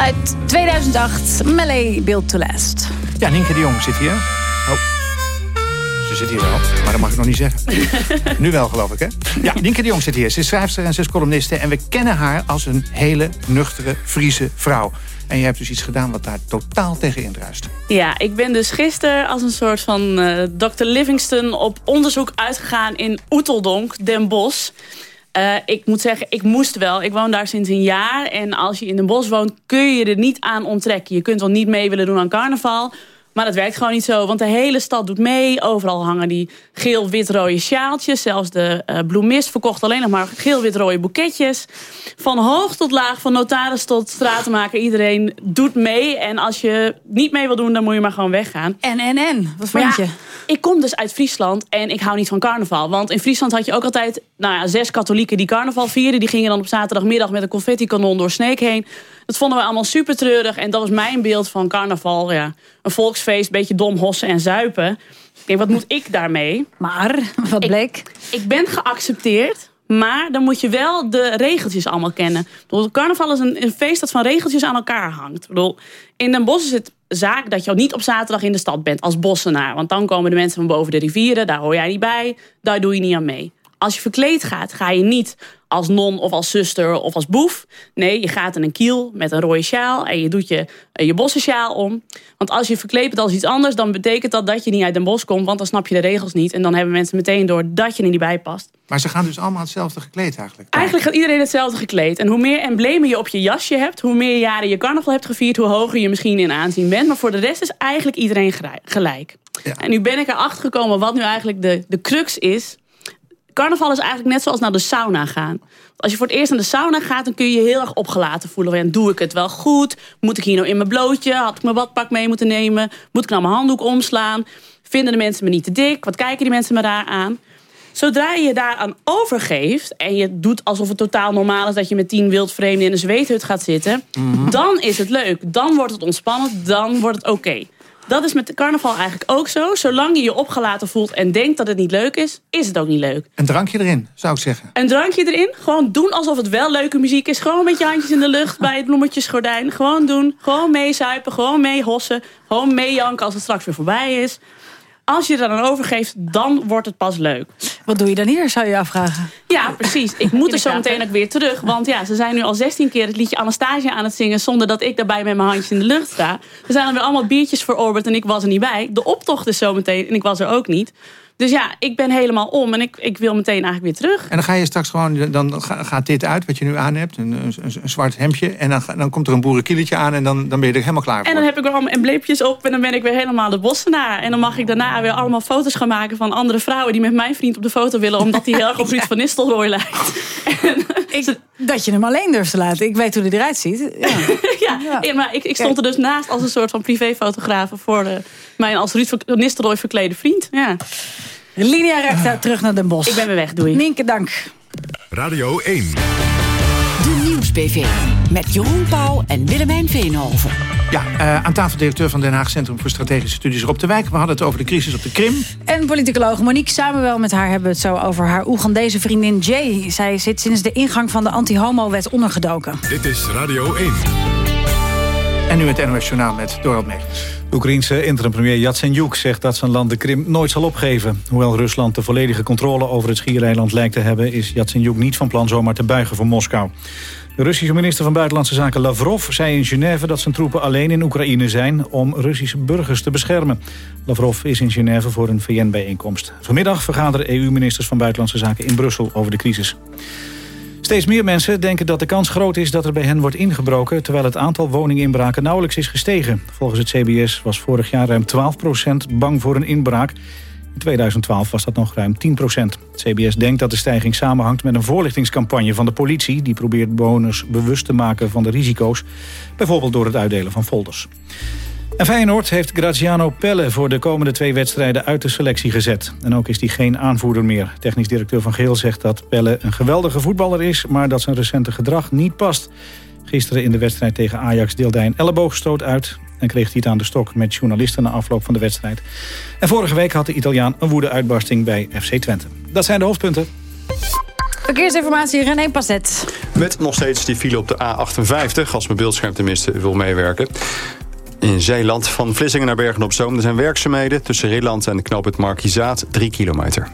Uit 2008, Melee Build to Last. Ja, Nienke de Jong zit hier. Oh. Ze zit hier wel, maar dat mag ik nog niet zeggen. nu wel, geloof ik, hè? Ja, Nienke de Jong zit hier. Ze is schrijfster en ze is columniste. En we kennen haar als een hele nuchtere Friese vrouw. En je hebt dus iets gedaan wat daar totaal tegen indruist. Ja, ik ben dus gisteren als een soort van uh, Dr. Livingston op onderzoek uitgegaan in Oeteldonk, Den Bosch. Uh, ik moet zeggen, ik moest wel. Ik woon daar sinds een jaar. En als je in Den Bosch woont, kun je er niet aan onttrekken. Je kunt wel niet mee willen doen aan carnaval. Maar dat werkt gewoon niet zo, want de hele stad doet mee. Overal hangen die geel-wit-rode sjaaltjes. Zelfs de uh, bloemist verkocht alleen nog maar geel-wit-rode boeketjes. Van hoog tot laag, van notaris tot stratenmaker. Iedereen doet mee. En als je niet mee wil doen, dan moet je maar gewoon weggaan. En, en, en? Wat vond je? ik kom dus uit Friesland en ik hou niet van carnaval. Want in Friesland had je ook altijd nou ja, zes katholieken die carnaval vierden. Die gingen dan op zaterdagmiddag met een confetti-kanon door Sneek heen. Dat vonden we allemaal super treurig. En dat was mijn beeld van carnaval. Ja. Een volksfeest, beetje dom hossen en zuipen. Ik denk, wat moet ik daarmee? Maar, wat bleek? Ik, ik ben geaccepteerd. Maar dan moet je wel de regeltjes allemaal kennen. Bedoel, carnaval is een, een, feest dat van regeltjes aan elkaar hangt. Ik bedoel, in Den Bosch is het zaak dat je niet op zaterdag in de stad bent als bossenaar. Want dan komen de mensen van boven de rivieren, daar hoor jij niet bij. Daar doe je niet aan mee. Als je verkleed gaat, ga je niet als non of als zuster of als boef. Nee, je gaat in een kiel met een rode sjaal en je doet je, je bossensjaal om. Want als je verkleedt het als iets anders, dan betekent dat dat je niet uit Den Bosch komt. Want dan snap je de regels niet. En dan hebben mensen meteen door dat je er niet bij past. Maar ze gaan dus allemaal hetzelfde gekleed eigenlijk? Eigenlijk gaat iedereen hetzelfde gekleed. En hoe meer emblemen je op je jasje hebt, hoe meer jaren je carnaval hebt gevierd, hoe hoger je misschien in aanzien bent. Maar voor de rest is eigenlijk iedereen gelijk. Ja. En nu ben ik erachter gekomen wat nu eigenlijk de, de crux is carnaval is eigenlijk net zoals naar de sauna gaan. Als je voor het eerst naar de sauna gaat, dan kun je je heel erg opgelaten voelen. En doe ik het wel goed? Moet ik hier nou in mijn blootje? Had ik mijn badpak mee moeten nemen? Moet ik nou mijn handdoek omslaan? Vinden de mensen me niet te dik? Wat kijken die mensen me daar aan? Zodra je je daaraan overgeeft en je doet alsof het totaal normaal is dat je met tien wildvreemden in een zweethut gaat zitten, mhm. dan is het leuk. Dan wordt het ontspannend, dan wordt het oké. Dat is met carnaval eigenlijk ook zo. Zolang je je opgelaten voelt en denkt dat het niet leuk is, is het ook niet leuk. Een drankje erin, zou ik zeggen. Een drankje erin. Gewoon doen alsof het wel leuke muziek is. Gewoon met je handjes in de lucht bij het bloemetjesgordijn. Gewoon doen. Gewoon meezuipen. Gewoon meehossen. Gewoon meejanken als het straks weer voorbij is. Als je er dan overgeeft, dan wordt het pas leuk. Wat doe je dan hier, zou je afvragen? Ja, precies. Ik moet er zo meteen ook weer terug. Want ja, ze zijn nu al 16 keer het liedje Anastasia aan het zingen... zonder dat ik daarbij met mijn handjes in de lucht sta. Er zijn er weer allemaal biertjes voor Orbit en ik was er niet bij. De optocht is zo meteen en ik was er ook niet. Dus ja, ik ben helemaal om en ik, ik wil meteen eigenlijk weer terug. En dan ga je straks gewoon, dan gaat dit uit wat je nu aan hebt, een, een, een zwart hemdje. En dan, dan komt er een boerenkieletje aan en dan, dan ben je er helemaal klaar voor. En dan heb ik weer allemaal embleempjes op en dan ben ik weer helemaal de bossenaar. En dan mag ik daarna weer allemaal foto's gaan maken van andere vrouwen die met mijn vriend op de foto willen, omdat hij heel erg op Ruud van Nistelrooy lijkt. ik, dat je hem alleen durft te laten. Ik weet hoe hij eruit ziet. Ja, ja, maar ik, ik stond er dus naast als een soort van privéfotograaf voor de, mijn als Ruud van Nistelrooy verklede vriend. Ja. Linia recht terug naar Den Bosch. Ik ben weer weg, doei. Nienke, dank. Radio 1. De Nieuws-PV. Met Jeroen Pauw en Willemijn Veenhoven. Ja, uh, aan tafel directeur van Den Haag Centrum voor Strategische Studies Rob de Wijk. We hadden het over de crisis op de Krim. En politicoloog Monique Samuel. Met haar hebben we het zo over haar Oegandese vriendin Jay. Zij zit sinds de ingang van de anti-homo-wet ondergedoken. Dit is Radio 1. En nu het NOS Journaal met Dorald Megens. De Oekraïense interim-premier Yatsenyuk zegt dat zijn land de Krim nooit zal opgeven. Hoewel Rusland de volledige controle over het schiereiland lijkt te hebben... is Yatsenyuk niet van plan zomaar te buigen voor Moskou. De Russische minister van Buitenlandse Zaken Lavrov zei in Genève dat zijn troepen alleen in Oekraïne zijn om Russische burgers te beschermen. Lavrov is in Genève voor een VN-bijeenkomst. Vanmiddag vergaderen EU-ministers van Buitenlandse Zaken in Brussel over de crisis. Steeds meer mensen denken dat de kans groot is dat er bij hen wordt ingebroken... terwijl het aantal woninginbraken nauwelijks is gestegen. Volgens het CBS was vorig jaar ruim 12% bang voor een inbraak. In 2012 was dat nog ruim 10% Het CBS denkt dat de stijging samenhangt met een voorlichtingscampagne van de politie... die probeert bewoners bewust te maken van de risico's. Bijvoorbeeld door het uitdelen van folders. En Feyenoord heeft Graziano Pelle voor de komende twee wedstrijden uit de selectie gezet. En ook is hij geen aanvoerder meer. Technisch directeur Van Geel zegt dat Pelle een geweldige voetballer is... maar dat zijn recente gedrag niet past. Gisteren in de wedstrijd tegen Ajax deelde hij een elleboogstoot uit... en kreeg hij het aan de stok met journalisten na afloop van de wedstrijd. En vorige week had de Italiaan een woedeuitbarsting bij FC Twente. Dat zijn de hoofdpunten. Verkeersinformatie, René Passet. Met nog steeds die file op de A58, als mijn beeldscherm tenminste wil meewerken. In Zeeland van Vlissingen naar Bergen op Zoom. Er zijn werkzaamheden tussen Rilland en de het Markizaat, 3 kilometer.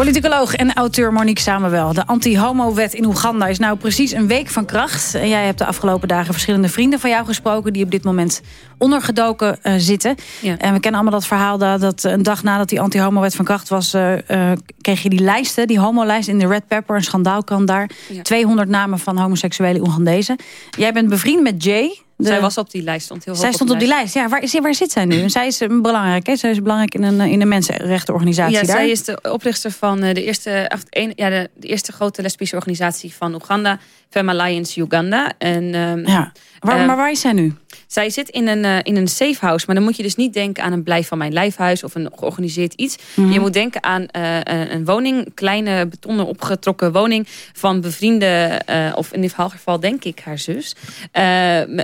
Politicoloog en auteur Monique Samenwel. De anti-homo-wet in Oeganda is nou precies een week van kracht. En jij hebt de afgelopen dagen verschillende vrienden van jou gesproken... die op dit moment ondergedoken uh, zitten. En we kennen allemaal dat verhaal dat, dat een dag nadat die anti-homo-wet van kracht was... Uh, uh, kreeg je die lijsten, die homo-lijst in de Red Pepper. Een schandaalkrant daar. Ja. 200 namen van homoseksuele Oegandezen. Jij bent bevriend met Jay... De... Zij was op die lijst, stond heel Zij hoog stond op, die lijst. Ja, waar, waar zit zij nu? En zij is belangrijk, hè? Zij is belangrijk in een, in een mensenrechtenorganisatie ja, daar. zij is de oprichter van de eerste, een, ja, de, de, eerste grote lesbische organisatie van Oeganda. Femme Alliance Uganda. En, um, ja. Waar, maar waar is zij nu? Zij zit in een, uh, in een safe house. Maar dan moet je dus niet denken aan een blijf van mijn lijfhuis... of een georganiseerd iets. Mm -hmm. Je moet denken aan uh, een woning. kleine betonnen opgetrokken woning... van bevriende, uh, of in dit geval denk ik haar zus.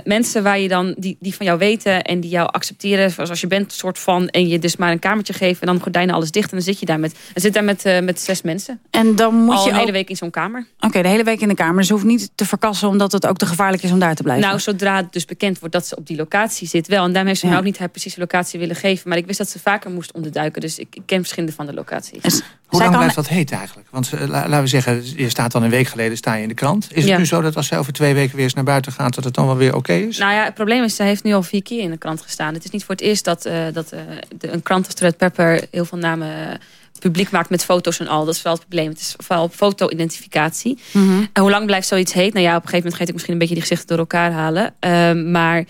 mensen waar je dan, die, die van jou weten... en die jou accepteren zoals je bent, soort van... en je dus maar een kamertje geven... en dan gordijnen alles dicht... en dan zit je daar met, dan zit daar met, met zes mensen. En dan moet Al je een ook... hele week in zo'n kamer. Oké, okay, de hele week in de kamer. Dus hoeft niet te verkassen... omdat het ook te gevaarlijk is om daar te blijven. Nou, zodra het dus bekend wordt dat ze op die locatie zit wel. En daarom heeft ze ja. mij ook niet haar precieze locatie willen geven. Maar ik wist dat ze vaker moest onderduiken. Dus ik, ik ken verschillende van de locaties. Dus, Hoe lang blijft dat heet eigenlijk? Want uh, laten we zeggen, je staat dan een week geleden sta je in de krant. Is het ja. nu zo dat als ze over twee weken weer eens naar buiten gaat... dat het dan wel weer oké okay is? Nou ja, het probleem is, ze heeft nu al vier keer in de krant gestaan. Het is niet voor het eerst dat, uh, dat uh, de, een krant als Red Pepper... heel veel namen publiek maakt met foto's en al. Dat is wel het probleem. Het is vooral foto-identificatie. Mm -hmm. En hoe lang blijft zoiets heet? Nou ja, op een gegeven moment ga je misschien een beetje die gezichten door elkaar halen. Uh, maar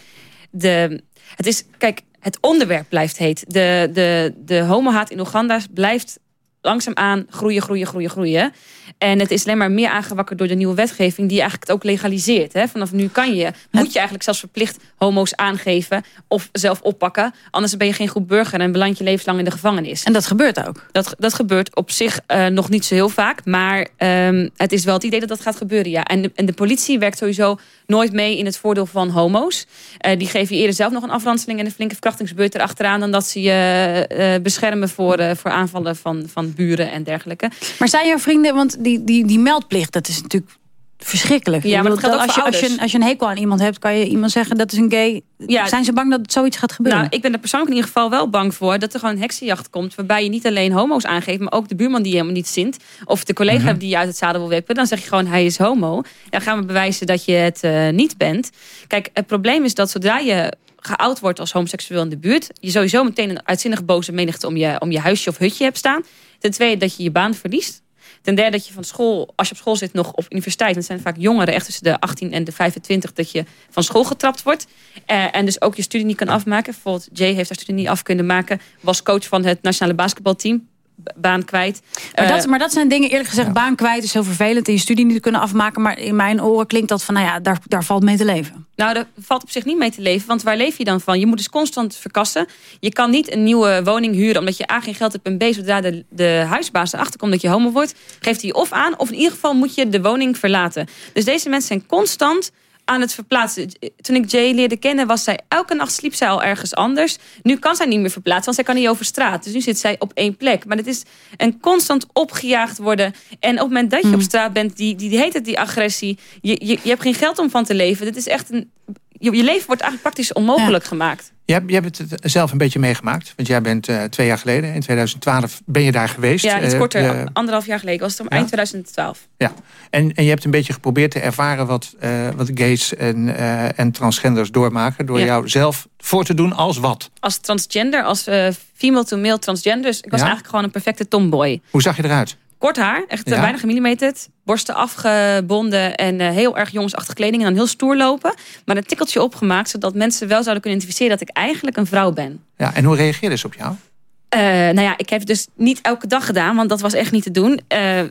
de, het is, kijk, het onderwerp blijft heet. De, de, de homohaat in Oeganda blijft langzaamaan groeien, groeien, groeien, groeien. En het is alleen maar meer aangewakkerd door de nieuwe wetgeving... die eigenlijk het ook legaliseert. Hè? Vanaf nu kan je, moet je eigenlijk zelfs verplicht homo's aangeven... of zelf oppakken. Anders ben je geen goed burger en beland je levenslang in de gevangenis. En dat gebeurt ook? Dat, dat gebeurt op zich uh, nog niet zo heel vaak. Maar um, het is wel het idee dat dat gaat gebeuren, ja. En de, en de politie werkt sowieso nooit mee in het voordeel van homo's. Uh, die geven je eerder zelf nog een afranseling... en een flinke verkrachtingsbeurt erachteraan... dan dat ze je uh, beschermen voor, voor aanvallen van, van buren en dergelijke. Maar zijn jouw vrienden... want die, die, die meldplicht, dat is natuurlijk verschrikkelijk. Ja, maar dat geldt als, je, als, je, als je een hekel aan iemand hebt, kan je iemand zeggen dat is een gay. Ja, zijn ze bang dat zoiets gaat gebeuren? Nou, ik ben er persoonlijk in ieder geval wel bang voor dat er gewoon een heksenjacht komt. Waarbij je niet alleen homo's aangeeft, maar ook de buurman die je helemaal niet zint. Of de collega mm -hmm. die je uit het zadel wil wippen. Dan zeg je gewoon hij is homo. Dan gaan we bewijzen dat je het uh, niet bent. Kijk, het probleem is dat zodra je geout wordt als homoseksueel in de buurt, je sowieso meteen een uitzinnig boze menigte om je, om je huisje of hutje hebt staan. Ten tweede dat je je baan verliest. Ten derde dat je van school, als je op school zit nog op universiteit... dan zijn vaak jongeren, echt tussen de 18 en de 25... dat je van school getrapt wordt. Uh, en dus ook je studie niet kan afmaken. Bijvoorbeeld Jay heeft haar studie niet af kunnen maken. Was coach van het nationale basketbalteam baan kwijt. Maar dat, maar dat zijn dingen, eerlijk gezegd, ja. baan kwijt is heel vervelend. En je studie niet kunnen afmaken. Maar in mijn oren klinkt dat van, nou ja, daar, daar valt mee te leven. Nou, daar valt op zich niet mee te leven. Want waar leef je dan van? Je moet dus constant verkassen. Je kan niet een nieuwe woning huren omdat je A, geen geld hebt en B, zodra de, de huisbaas erachter komt dat je homo wordt, geeft hij je of aan, of in ieder geval moet je de woning verlaten. Dus deze mensen zijn constant aan het verplaatsen. Toen ik Jay leerde kennen, was zij elke nacht sliep zij al ergens anders. Nu kan zij niet meer verplaatsen, want zij kan niet over straat. Dus nu zit zij op één plek. Maar het is een constant opgejaagd worden. En op het moment dat je op straat bent, die, die, die heet het die agressie. Je, je, je hebt geen geld om van te leven. Dit is echt een, je, je leven wordt eigenlijk praktisch onmogelijk ja. gemaakt. Jij, jij hebt het zelf een beetje meegemaakt. Want jij bent uh, twee jaar geleden, in 2012, ben je daar geweest. Ja, iets korter, uh, anderhalf jaar geleden. Was het om ja? eind 2012. Ja, en, en je hebt een beetje geprobeerd te ervaren... wat, uh, wat gays en, en transgenders doormaken... door ja. jou zelf voor te doen als wat? Als transgender, als female to male transgender. Dus ik was eigenlijk gewoon een perfecte tomboy. Hoe zag je eruit? Kort haar, echt ja. bijna gemillimeterd. Borsten afgebonden en uh, heel erg jongensachtige kleding. En dan heel stoer lopen. Maar een tikkeltje opgemaakt, zodat mensen wel zouden kunnen identificeren... dat ik eigenlijk een vrouw ben. Ja, en hoe reageerden ze op jou? Uh, nou ja, ik heb dus niet elke dag gedaan, want dat was echt niet te doen. Uh,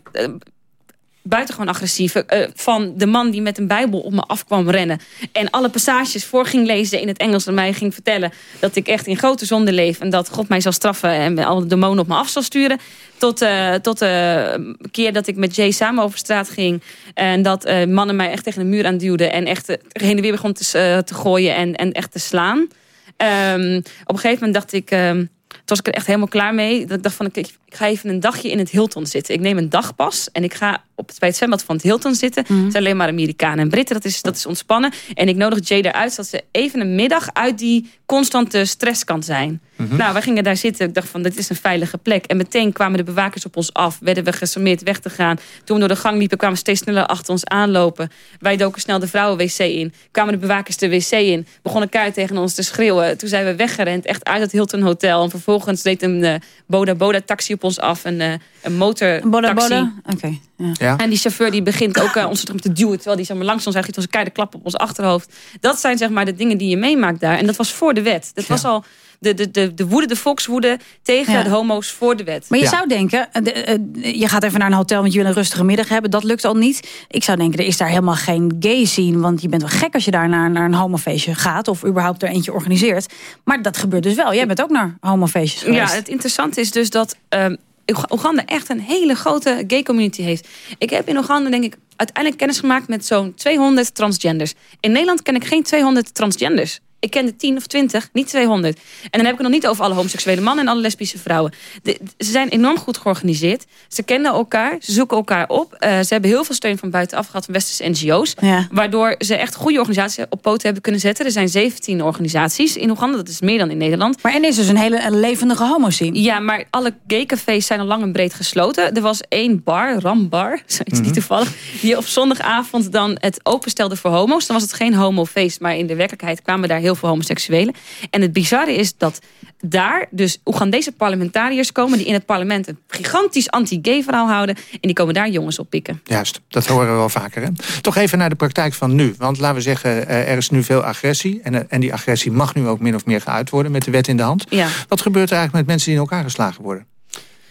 buitengewoon agressief. Uh, van de man die met een bijbel op me af kwam rennen. En alle passages voor ging lezen in het Engels. En mij ging vertellen dat ik echt in grote zonde leef. En dat God mij zal straffen en alle demonen op me af zal sturen. Tot, uh, tot de uh, keer dat ik met Jay samen over straat ging. En dat uh, mannen mij echt tegen de muur aanduwden. En echt heen en weer begon te, te gooien en, en echt te slaan. Um, op een gegeven moment dacht ik... Um, Toen was ik er echt helemaal klaar mee. Ik dacht van, ik ga even een dagje in het Hilton zitten. Ik neem een dagpas en ik ga op, bij het zwembad van het Hilton zitten. Mhm. Het zijn alleen maar Amerikanen en Britten. Dat is, dat is ontspannen. En ik nodig Jay eruit, zodat ze even een middag uit die constante stress kan zijn. Mhm. Nou, wij gingen daar zitten. Ik dacht van, dit is een veilige plek. En meteen kwamen de bewakers op ons af. Werden we gesommeerd weg te gaan. Toen we door de gang liepen, kwamen ze steeds sneller achter ons aanlopen. Wij doken snel de vrouwen-wc in. Kwamen de bewakers de wc in. Begonnen elkaar tegen ons te schreeuwen. Toen zijn we weggerend, echt uit het Hilton Hotel. En vervolgens deed een eh, Boda Boda taxi op ons af. Een, eh een motortaxi. Boda Boda? Oké. ja. En die chauffeur die begint ook uh, ons terug te duwen. Terwijl die zeg maar, langs ons eigenlijk ons keiharde klap op ons achterhoofd. Dat zijn zeg maar de dingen die je meemaakt daar. En dat was voor de wet. Dat was al de, de, de, de woede, de volkswoede tegen Ja. de homo's voor de wet. Maar je zou denken, eh, de, eh, je gaat even naar een hotel... want je wil een rustige middag hebben. Dat lukt al niet. Ik zou denken, er is daar helemaal geen gay scene. Want je bent wel gek als je daar naar, naar een homofeestje gaat... of überhaupt er eentje organiseert. Maar dat gebeurt dus wel. Jij bent ook naar homofeestjes geweest. Ja, het interessante is dus dat ehm, Oega- Oeganda echt een hele grote gay community heeft. Ik heb in Oeganda denk ik uiteindelijk kennis gemaakt met zo'n 200 transgenders. In Nederland ken ik geen 200 transgenders. Ik ken er 10 of 20, niet 200. En dan heb ik het nog niet over alle homoseksuele mannen en alle lesbische vrouwen. De- ze zijn enorm goed georganiseerd. Ze kennen elkaar, ze zoeken elkaar op. Eh, ze hebben heel veel steun van buitenaf gehad van westerse NGO's. Ja. Waardoor ze echt goede organisaties op poten hebben kunnen zetten. Er zijn 17 organisaties in Oeganda, dat is meer dan in Nederland. Maar en is dus een hele levendige homo-scene. Ja, maar alle gaycafés zijn al lang en breed gesloten. Er was één bar, Rambar, zoiets niet toevallig... die op zondagavond dan het openstelde voor homo's. Dan was het geen homofeest, maar in de werkelijkheid kwamen daar heel veel homoseksuelen. En het bizarre is dat daar dus Oegandese parlementariërs komen... die in het parlement een gigantisch anti-gay verhaal houden... en die komen daar jongens op pikken. Juist, dat horen we wel vaker. Hè? Toch even naar de praktijk van nu. Want laten we zeggen, eh, er is nu veel agressie. En, eh, en die agressie mag nu ook min of meer geuit worden met de wet in de hand. Ja. Wat gebeurt er eigenlijk met mensen die in elkaar geslagen worden?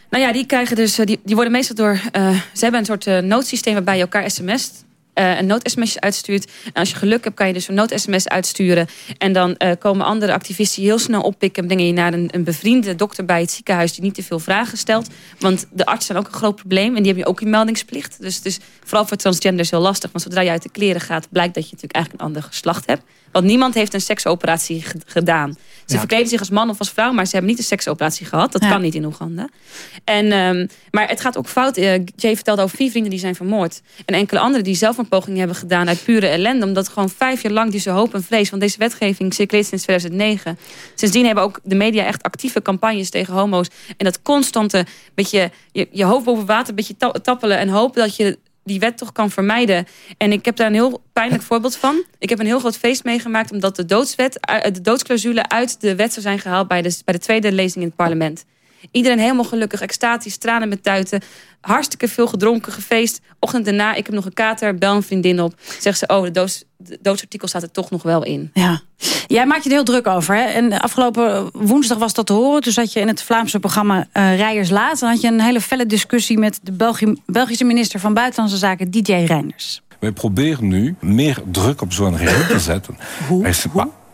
Nou ja, die krijgen dus, eh, die, die worden meestal door. eh, ze hebben een soort noodsysteem waarbij je elkaar sms't. Eh, een nood-sms uitstuurt. En als je geluk hebt, kan je dus een nood-sms uitsturen. En dan eh, komen andere activisten heel snel oppikken. Brengen je naar een, een bevriende dokter bij het ziekenhuis die niet te veel vragen stelt. Want de artsen zijn ook een groot probleem. En die hebben ook een meldingsplicht. Dus het is vooral voor transgenders heel lastig. Want zodra je uit de kleren gaat, blijkt dat je natuurlijk eigenlijk een ander geslacht hebt. Want niemand heeft een seksoperatie ge- gedaan. Ze Ja. verkleden zich als man of als vrouw, maar ze hebben niet een seksoperatie gehad. Dat Ja. kan niet in Oeganda. En, ehm, maar het gaat ook fout. Eh, Jay vertelde over vier vrienden die zijn vermoord. En enkele anderen die zelf een poging hebben gedaan uit pure ellende. Omdat gewoon vijf jaar lang die ze hoop en vrees. Want deze wetgeving circuleert sinds 2009. Sindsdien hebben ook de media echt actieve campagnes tegen homo's. En dat constante beetje je, je hoofd boven water een beetje ta- tappelen. En hopen dat je die wet toch kan vermijden. En ik heb daar een heel pijnlijk voorbeeld van. Ik heb een heel groot feest meegemaakt... omdat de, doodswet, eh, de doodsclausule uit de wet zou zijn gehaald... bij de, bij de tweede lezing in het parlement. Iedereen helemaal gelukkig, extatisch, tranen met tuiten. Hartstikke veel gedronken, gefeest. Ochtend daarna, ik heb nog een kater, bel een vriendin op. Zegt ze, oh, de, doods, de doodsartikel staat er toch nog wel in. Ja. Jij maakt je er heel druk over. Hè? En afgelopen woensdag was dat te horen. Toen zat je in het Vlaamse programma eh Rijers Laat. Dan had je een hele felle discussie met de Belgi- Belgische minister van Buitenlandse Zaken, DJ Reinders. Wij proberen nu meer druk op zo'n regime te zetten. Hoe?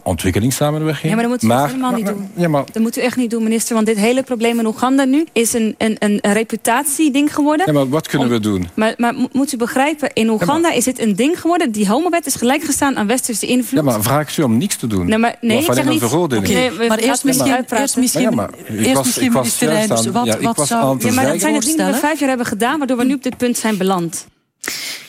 Ontwikkelingssamenwerking. Ja, maar dat moet u helemaal niet doen. Ja, maar, Dat moet u echt niet doen, minister. Want dit hele probleem in Oeganda nu is een, een, een, reputatieding geworden. ja, maar wat kunnen we doen? Maar, maar mo- moet u begrijpen, in Oeganda is dit een ding geworden. Die homowet is gelijkgestaan aan westerse invloed. Ja, maar vraag ik u om niks te doen? Nee, maar, nee Of ik zeg een niet... veroordeling? Nee, Maar eerst misschien- eerst misschien- Maar ja, maar ik eerst was- misschien minister Wat- wat zou- Ja, maar dat zijn de dingen die we vijf jaar hebben gedaan... waardoor we nu op dit punt zijn beland.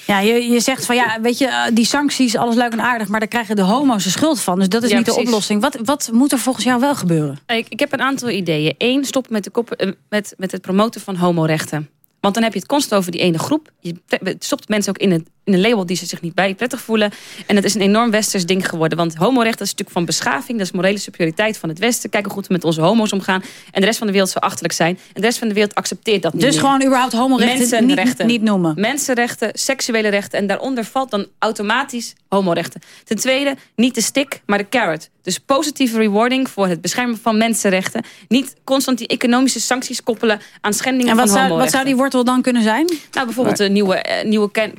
Ja, je, je zegt van ja, weet je, eh, die sancties, alles leuk en aardig, maar daar krijgen de homo's de schuld van. Dus dat is Ja, niet de oplossing. Wat, wat moet er volgens jou wel gebeuren? Ik, ik heb een aantal ideeën. Eén, stop met, de kop, eh, met, met het promoten van homorechten. Want dan heb je het constant over die ene groep. Je stopt mensen ook in, het, in een label die ze zich niet bij prettig voelen. En het is een enorm westers ding geworden. Want homorecht dat is natuurlijk van beschaving. Dat is morele superioriteit van het Westen. Kijken hoe goed we met onze homo's omgaan. En de rest van de wereld zo achterlijk zijn. En de rest van de wereld accepteert dat niet Dus meer. gewoon überhaupt homorechten Mensenrechten. niet, niet noemen. Mensenrechten, seksuele rechten. En daaronder valt dan automatisch homorechten. Ten tweede, niet de stick, maar de carrot. Dus positieve rewarding voor het beschermen van mensenrechten. Niet constant die economische sancties koppelen aan schendingen En wat van zou, homorechten. wat zou die wortel dan kunnen zijn? Nou, bijvoorbeeld de nieuwe, eh, nieuwe ken-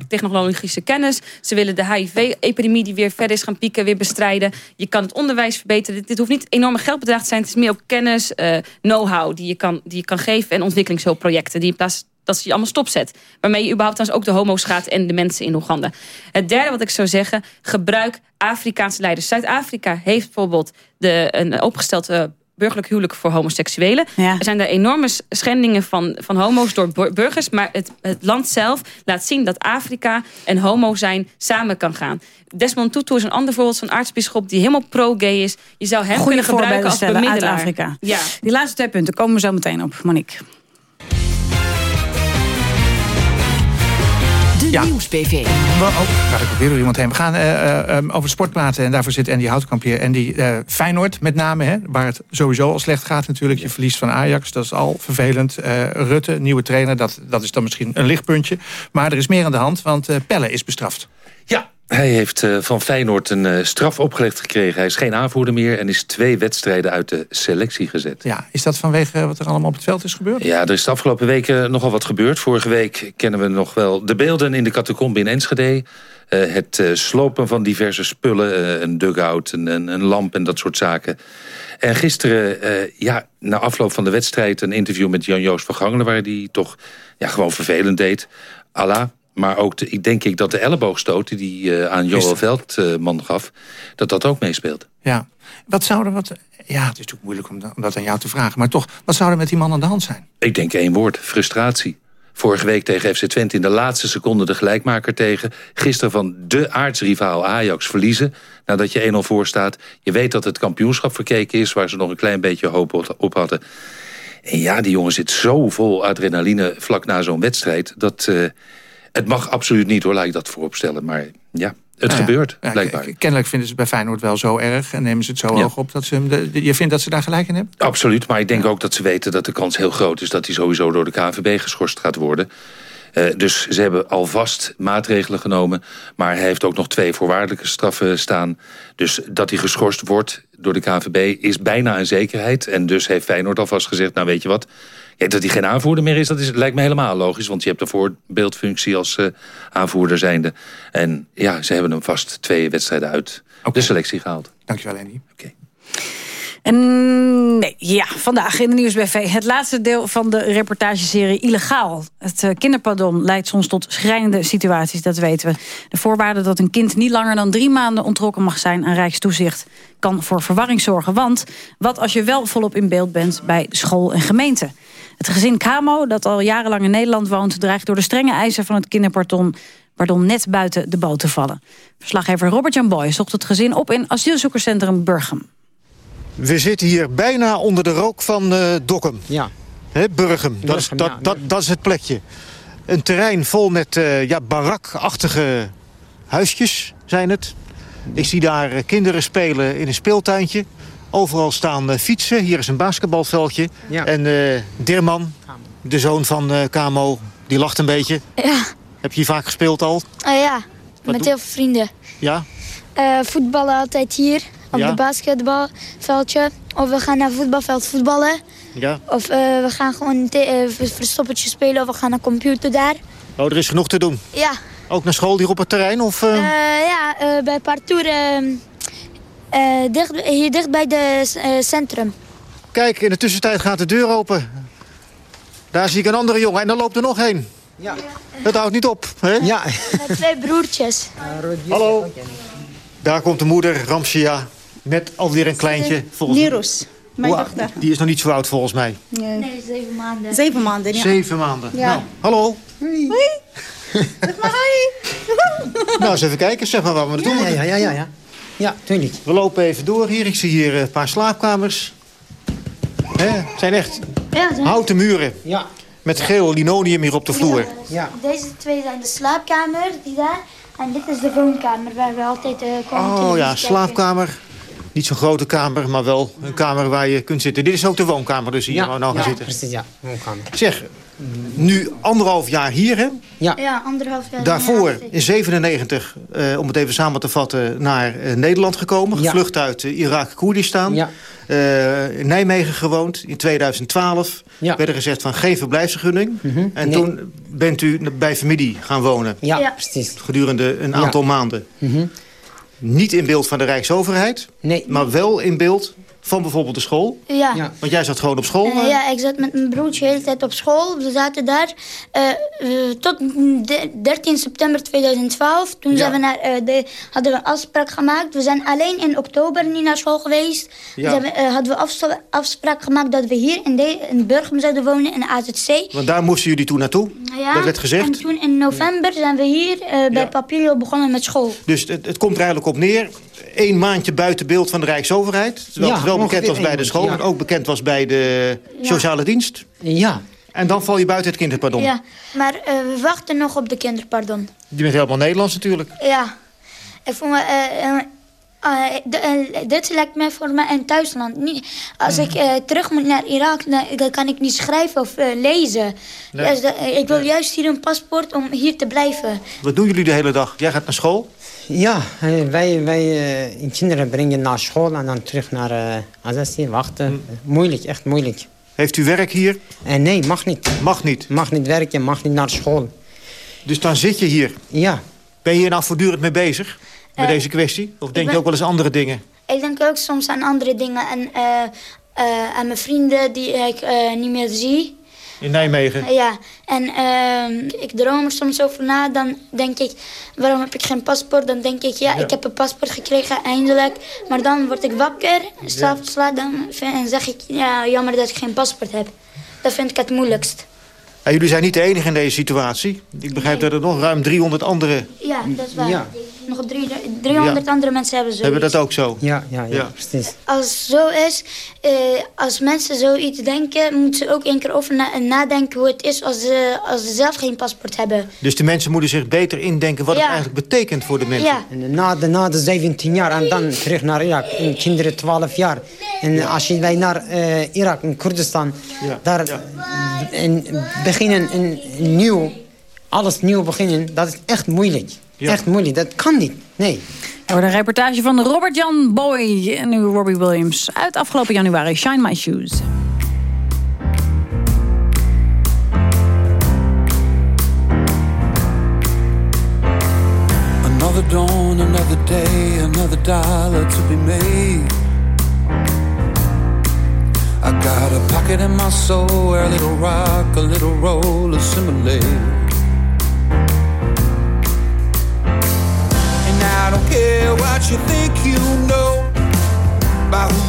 kennis. Ze willen de HIV-epidemie die weer verder is gaan pieken, weer bestrijden. Je kan het onderwijs verbeteren. Dit, hoeft niet enorme geldbedrag te zijn. Het is meer ook kennis, eh, know-how die je, kan, die je kan geven. En ontwikkelingshulpprojecten die in plaats dat ze je allemaal stopzet. Waarmee je überhaupt dan ook de homo's gaat en de mensen in Oeganda. Het derde wat ik zou zeggen, gebruik Afrikaanse leiders. Zuid-Afrika heeft bijvoorbeeld de, een opgesteld eh, burgerlijk huwelijk voor homoseksuelen. Er zijn daar enorme schendingen van, van homo's door burgers. Maar het, het land zelf laat zien dat Afrika en homo zijn samen kan gaan. Desmond Tutu is een ander voorbeeld van aartsbisschop die helemaal pro-gay is. Je zou hem Goeie kunnen gebruiken als bemiddelaar. Afrika. Ja. Die laatste twee punten komen we zo meteen op, Monique. Ja. Nieuws-PV. We, oh, gaat ik ook weer door iemand heen. We gaan eh, eh, um, over sport praten en daarvoor zit Andy Houtkamp hier. En die eh, Feyenoord met name, hè, waar het sowieso al slecht gaat natuurlijk. Je verliest van Ajax, dat is al vervelend. Eh, Rutte, nieuwe trainer, dat, dat is dan misschien een lichtpuntje. Maar er is meer aan de hand, want eh, Pelle is bestraft. Ja, hij heeft eh, van Feyenoord een eh, straf opgelegd gekregen. Hij is geen aanvoerder meer en is twee wedstrijden uit de selectie gezet. Ja, is dat vanwege wat er allemaal op het veld is gebeurd? Ja, er is de afgelopen weken nogal wat gebeurd. Vorige week kennen we nog wel de beelden in de catacombe in Enschede. Eh, het slopen van diverse spullen, een dugout, een, een, een lamp en dat soort zaken. En gisteren, ja, na afloop van de wedstrijd... een interview met Jan-Joost van Gangelen... waar hij toch ja, gewoon vervelend deed. Allah, maar ook, denk ik dat de elleboogstoot... die hij eh, aan Joel Veldman gaf, dat dat ook meespeelt. Ja. Wat zou er wat... Ja, het is natuurlijk moeilijk om, da- om dat aan jou te vragen. Maar toch, wat zou er met die man aan de hand zijn? Ik denk één woord, frustratie. Vorige week tegen FC Twente in de laatste seconde de gelijkmaker tegen. Gisteren van de aardsrivaal Ajax verliezen. Nadat je 1-0 voor staat. Je weet dat het kampioenschap verkeken is... waar ze nog een klein beetje hoop op- op hadden. En ja, die jongen zit zo vol adrenaline vlak na zo'n wedstrijd... dat eh, het mag absoluut niet hoor, laat ik dat vooropstellen. Maar ja, het Nou ja, gebeurt, ja, blijkbaar. Kennelijk vinden ze het bij Feyenoord wel zo erg... en nemen ze het zo hoog op dat ze de- je vindt dat ze daar gelijk in hebben? Absoluut, maar ik denk ook dat ze weten dat de kans heel groot is... dat hij sowieso door de KNVB geschorst gaat worden. Eh, dus ze hebben alvast maatregelen genomen. Maar hij heeft ook nog twee voorwaardelijke straffen staan. Dus dat hij geschorst wordt door de KNVB is bijna een zekerheid. En dus heeft Feyenoord alvast gezegd, nou weet je wat... Ja, dat hij geen aanvoerder meer is, dat is, lijkt me helemaal logisch. Want je hebt een voorbeeldfunctie als eh, aanvoerder zijnde. En ja, ze hebben hem vast twee wedstrijden uit de selectie gehaald. Dankjewel, Andy. En nee, ja, vandaag in de Nieuwsbv het laatste deel van de reportageserie Illegaal. Het eh, kinderpardon leidt soms tot schrijnende situaties, dat weten we. De voorwaarde dat een kind niet langer dan drie maanden ontrokken mag zijn aan Rijkstoezicht kan voor verwarring zorgen. Want wat als je wel volop in beeld bent bij school en gemeente? Het gezin Camo, dat al jarenlang in Nederland woont, dreigt door de strenge eisen van het kinderpardon pardon, net buiten de boot te vallen. Verslaggever Robert-Jan Boy zocht het gezin op in asielzoekerscentrum Burgum. We zitten hier bijna onder de rook van eh Dokkum. Ja. Hè, Burgum, dat, Burgum, dat, ja, dat, dat is het plekje. Een terrein vol met eh, ja, barakachtige huisjes zijn het. Ik zie daar eh, kinderen spelen in een speeltuintje. Overal staan eh, fietsen. Hier is een basketbalveldje. Ja. En eh Dirman, de zoon van eh Kamo, die lacht een beetje. Ja, Heb je hier vaak gespeeld al? ah ja. met doe- heel veel vrienden. Ja? Eh, voetballen altijd hier, op Ja. het basketbalveldje. Of we gaan naar het voetbalveld voetballen. Ja. Of eh, we gaan gewoon te- eh, ver- verstoppertje spelen of we gaan naar computer daar. Oh, er is genoeg te doen. Ja, Ook naar school hier op het terrein? Of, eh? Eh, ja eh, bij Partour, eh, eh, dicht, hier dicht bij het centrum. Kijk, in de tussentijd gaat de deur open. Daar zie ik een andere jongen en dan loopt er nog één. Ja. Dat houdt niet op, hè? Ja. Met twee broertjes. Hallo. Daar komt de moeder, Ramsia, met alweer een kleintje. Volgens... Nirus, mijn Hoe- dochter. Die is nog niet zo oud volgens mij. Nee, zeven maanden. Zeven maanden, Zeven maanden. Ja. Nou, hallo. Hoi. Zeg maar hoi. Nou, eens even kijken. Zeg maar waar we Ja, moeten. ja, ja, ja, ja. Ja, tuurlijk. We lopen even door hier. Ik zie hier een paar slaapkamers. Hè, Het zijn echt Ja, zijn- houten muren. Ja. Met geel linoleum hier op de vloer. Ja. Deze twee zijn de slaapkamer, die daar. En dit is de woonkamer waar we altijd eh komen Oh ja, slaapkamer. Niet zo'n grote kamer, maar wel een kamer waar je kunt zitten. Dit is ook de woonkamer dus hier waar we nou gaan ja, zitten. precies, ja. Woonkamer. Zeg, nu anderhalf jaar hier, hè? Ja. Ja, anderhalf jaar. Daarvoor in 97, eh, om het even samen te vatten, naar eh, Nederland gekomen. Ja. Gevlucht uit eh, Irak, Koerdistan. Ja. Eh, in Nijmegen gewoond. In 2012 Ja. werd er gezegd van geen verblijfsvergunning. En Nee. toen bent u bij familie gaan wonen. Ja, Ja. precies. Gedurende een Ja. aantal maanden. Mhm. Niet in beeld van de Rijksoverheid, Nee. maar wel in beeld van bijvoorbeeld de school? Ja. Ja. Want jij zat gewoon op school? Eh, ja, ik zat met mijn broertje de hele tijd op school. We zaten daar eh, eh, tot de- 13 september 2012. Toen Ja. zijn we naar, eh, de, hadden we een afspraak gemaakt. We zijn alleen in oktober niet naar school geweest. Ja. We, eh, hadden we afspraak gemaakt dat we hier in, de, in Burgum zouden wonen, in AZC. Want daar moesten jullie toen naartoe. Ja, Dat werd gezegd. En toen in november zijn we hier eh, bij Papilio begonnen met school. Dus het, het komt er eigenlijk op neer. Eén maandje buiten beeld van de Rijksoverheid. Terwijl Ja, het wel bekend was bij één de school. En ook bekend was bij de Ja. sociale dienst. Ja. En dan val je buiten het kinderpardon. Ja, maar eh, we wachten nog op de kinderpardon. Je bent helemaal Nederlands natuurlijk. Ja, ik voel me... eh, dit lijkt mij voor mij een thuisland. Niet, als ik eh, terug moet naar Irak, dan, dan kan ik niet schrijven of eh, lezen. Nee. Dus, eh, ik wil juist hier een paspoort om hier te blijven. Wat doen jullie de hele dag? Jij gaat naar school? Ja, eh, wij, wij eh, kinderen brengen naar school en dan terug naar uh, wachten. Moeilijk, echt moeilijk. Heeft u werk hier? Eh, nee, mag niet. Mag niet? Mag niet werken, mag niet naar school. Dus dan zit je hier? Ja. Ben je hier nou voortdurend mee bezig? Met Eh, deze kwestie? Of denk ben- je ook wel eens andere dingen? Ik denk ook soms aan andere dingen en eh, eh, aan mijn vrienden die ik eh, niet meer zie. In Nijmegen? Ja, en ehm, ik droom er soms over na. Dan denk ik, waarom heb ik geen paspoort? Dan denk ik, ja, Ja. ik heb een paspoort gekregen, eindelijk. Maar dan word ik wakker, s'avonds laat, dan en zeg ik, ja, jammer dat ik geen paspoort heb. Dat vind ik het moeilijkst. Ja, jullie zijn niet de enige in deze situatie. Ik begrijp dat er nog ruim 300 anderen Ja, dat is waar. Ja. Nog drie, 300 Ja. andere mensen hebben zoiets. hebben dat ook zo. Ja, ja, ja, Ja. precies. Als het zo is, eh, als mensen zoiets denken, moeten ze ook één keer over na- nadenken hoe het is als ze, als ze zelf geen paspoort hebben. Dus de mensen moeten zich beter indenken wat Ja. het eigenlijk betekent voor de mensen. Ja. En na, de, na de 17 jaar en dan terug naar Irak. En kinderen 12 jaar. En als je wij naar eh, Irak en Koerdistan... daar en beginnen een, een nieuw... alles nieuw beginnen, dat is echt moeilijk. Echt moeilijk, dat kan niet. Nee. Er wordt een reportage van Robert-Jan Boy en nu Robbie Williams uit afgelopen januari. Shine My Shoes. Another dawn, another day, another dollar to be made. I got a pocket in my soul where a little rock, a little roll assimilate. Care what you think you know about who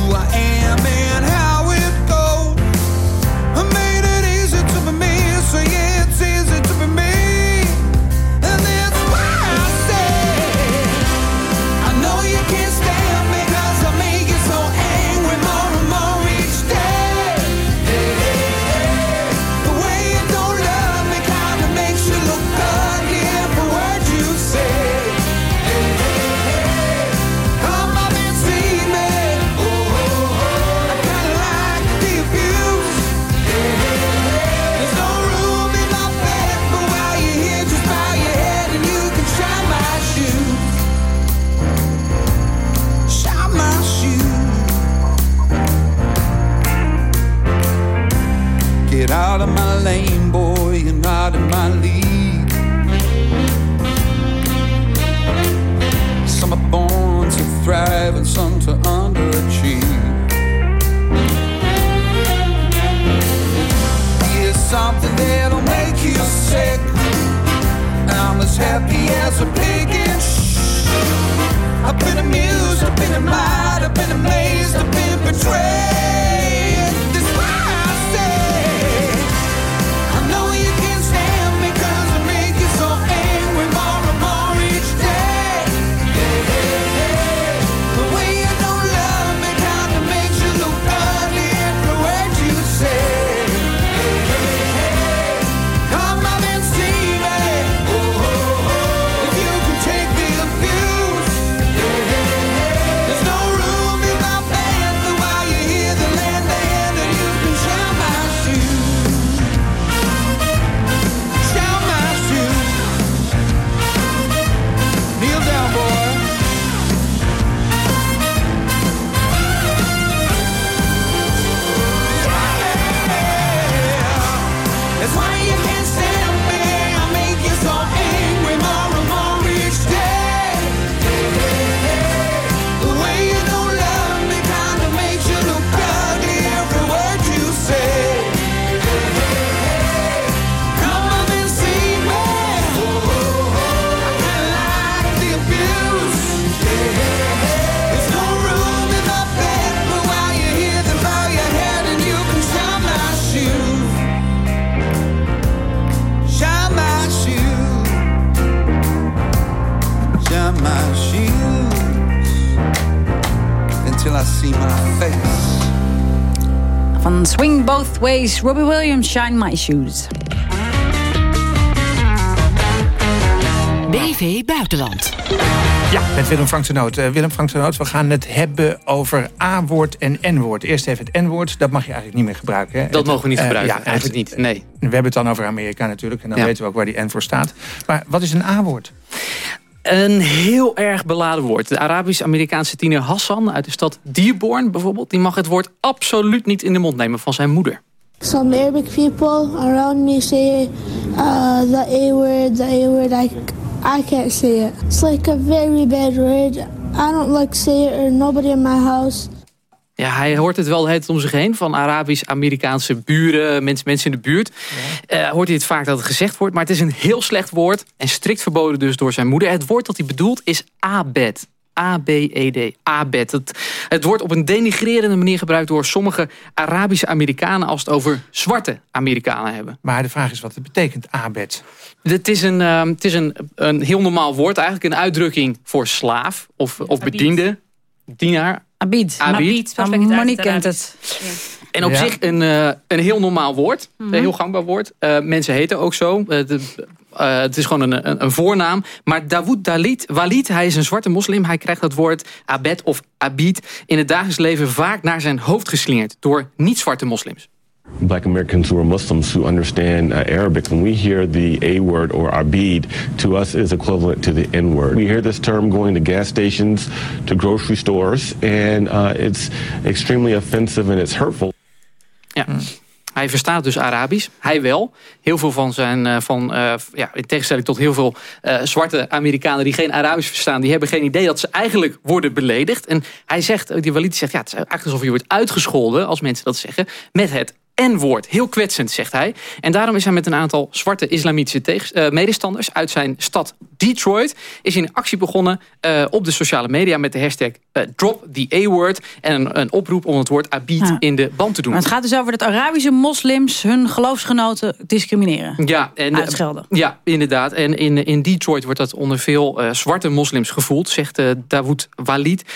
Robbie Williams, Shine My Shoes. BV Buitenland. Ja, met Willem Frank de Noot. Uh, Willem Frank de Noot, we gaan het hebben over A-woord en N-woord. Eerst even het N-woord, dat mag je eigenlijk niet meer gebruiken. Hè? Dat het, mogen we niet uh, gebruiken, ja, eigenlijk het, niet, nee. We hebben het dan over Amerika natuurlijk. En dan Ja. weten we ook waar die N voor staat. Maar wat is een A-woord? Een heel erg beladen woord. De Arabisch-Amerikaanse tiener Hassan uit de stad Dearborn bijvoorbeeld... die mag het woord absoluut niet in de mond nemen van zijn moeder. Some Arabic people around me say uh, the A word, the A word. I, I can't say it. It's like a very bad word. I don't like say it or nobody in my house. Ja, hij hoort het wel tijd om zich heen. Van Arabisch-Amerikaanse buren, mensen, mensen in de buurt. Eh, hoort hij het vaak dat het gezegd wordt. Maar het is een heel slecht woord. En strikt verboden dus door zijn moeder. Het woord dat hij bedoelt is abed. A-B-E-D. Abed. Het, het wordt op een denigrerende manier gebruikt door sommige Arabische Amerikanen... als het over zwarte Amerikanen hebben. Maar de vraag is wat het betekent, abed. Het is, een, ehm, het is een, een heel normaal woord. Eigenlijk een uitdrukking voor slaaf of, of bediende. Dienaar. Abid. Abid. Monique kent het. En op Ja. zich een, eh, een heel normaal woord. Mhm. Een heel gangbaar woord. Eh, mensen heten ook zo. Eh, de- eh, het is gewoon een, een, een voornaam. Maar Dawood Dalit, Walid, hij is een zwarte moslim. Hij krijgt dat woord abed of abid in het dagelijks leven vaak naar zijn hoofd geslingerd. Door niet-zwarte moslims. Black Americans who are Muslims who understand uh, Arabic, when we hear the A word or abid, to us is equivalent to the N word. We hear this term going to gas stations, to grocery stores, and uh, it's extremely offensive and it's hurtful. Ja. Hij verstaat dus Arabisch. Hij wel. Heel veel van zijn, eh, van, eh, ja, in tegenstelling tot heel veel eh, zwarte Amerikanen die geen Arabisch verstaan, die hebben geen idee dat ze eigenlijk worden beledigd. En hij zegt, die Walid zegt, ja, het is eigenlijk alsof je wordt uitgescholden, als mensen dat zeggen, met het N-woord. Heel kwetsend, zegt hij. En daarom is hij met een aantal zwarte islamitische eh, medestanders uit zijn stad Detroit, is een actie begonnen eh, op de sociale media met de hashtag eh, Drop the A-word en een, een oproep om het woord abid Ja. in de band te doen. Maar het gaat dus over dat Arabische moslims hun geloofsgenoten discrimineren. Ja, en, Uitschelden. Ja, inderdaad. En in, in Detroit wordt dat onder veel zwarte moslims gevoeld, zegt Dawood Walid. 85%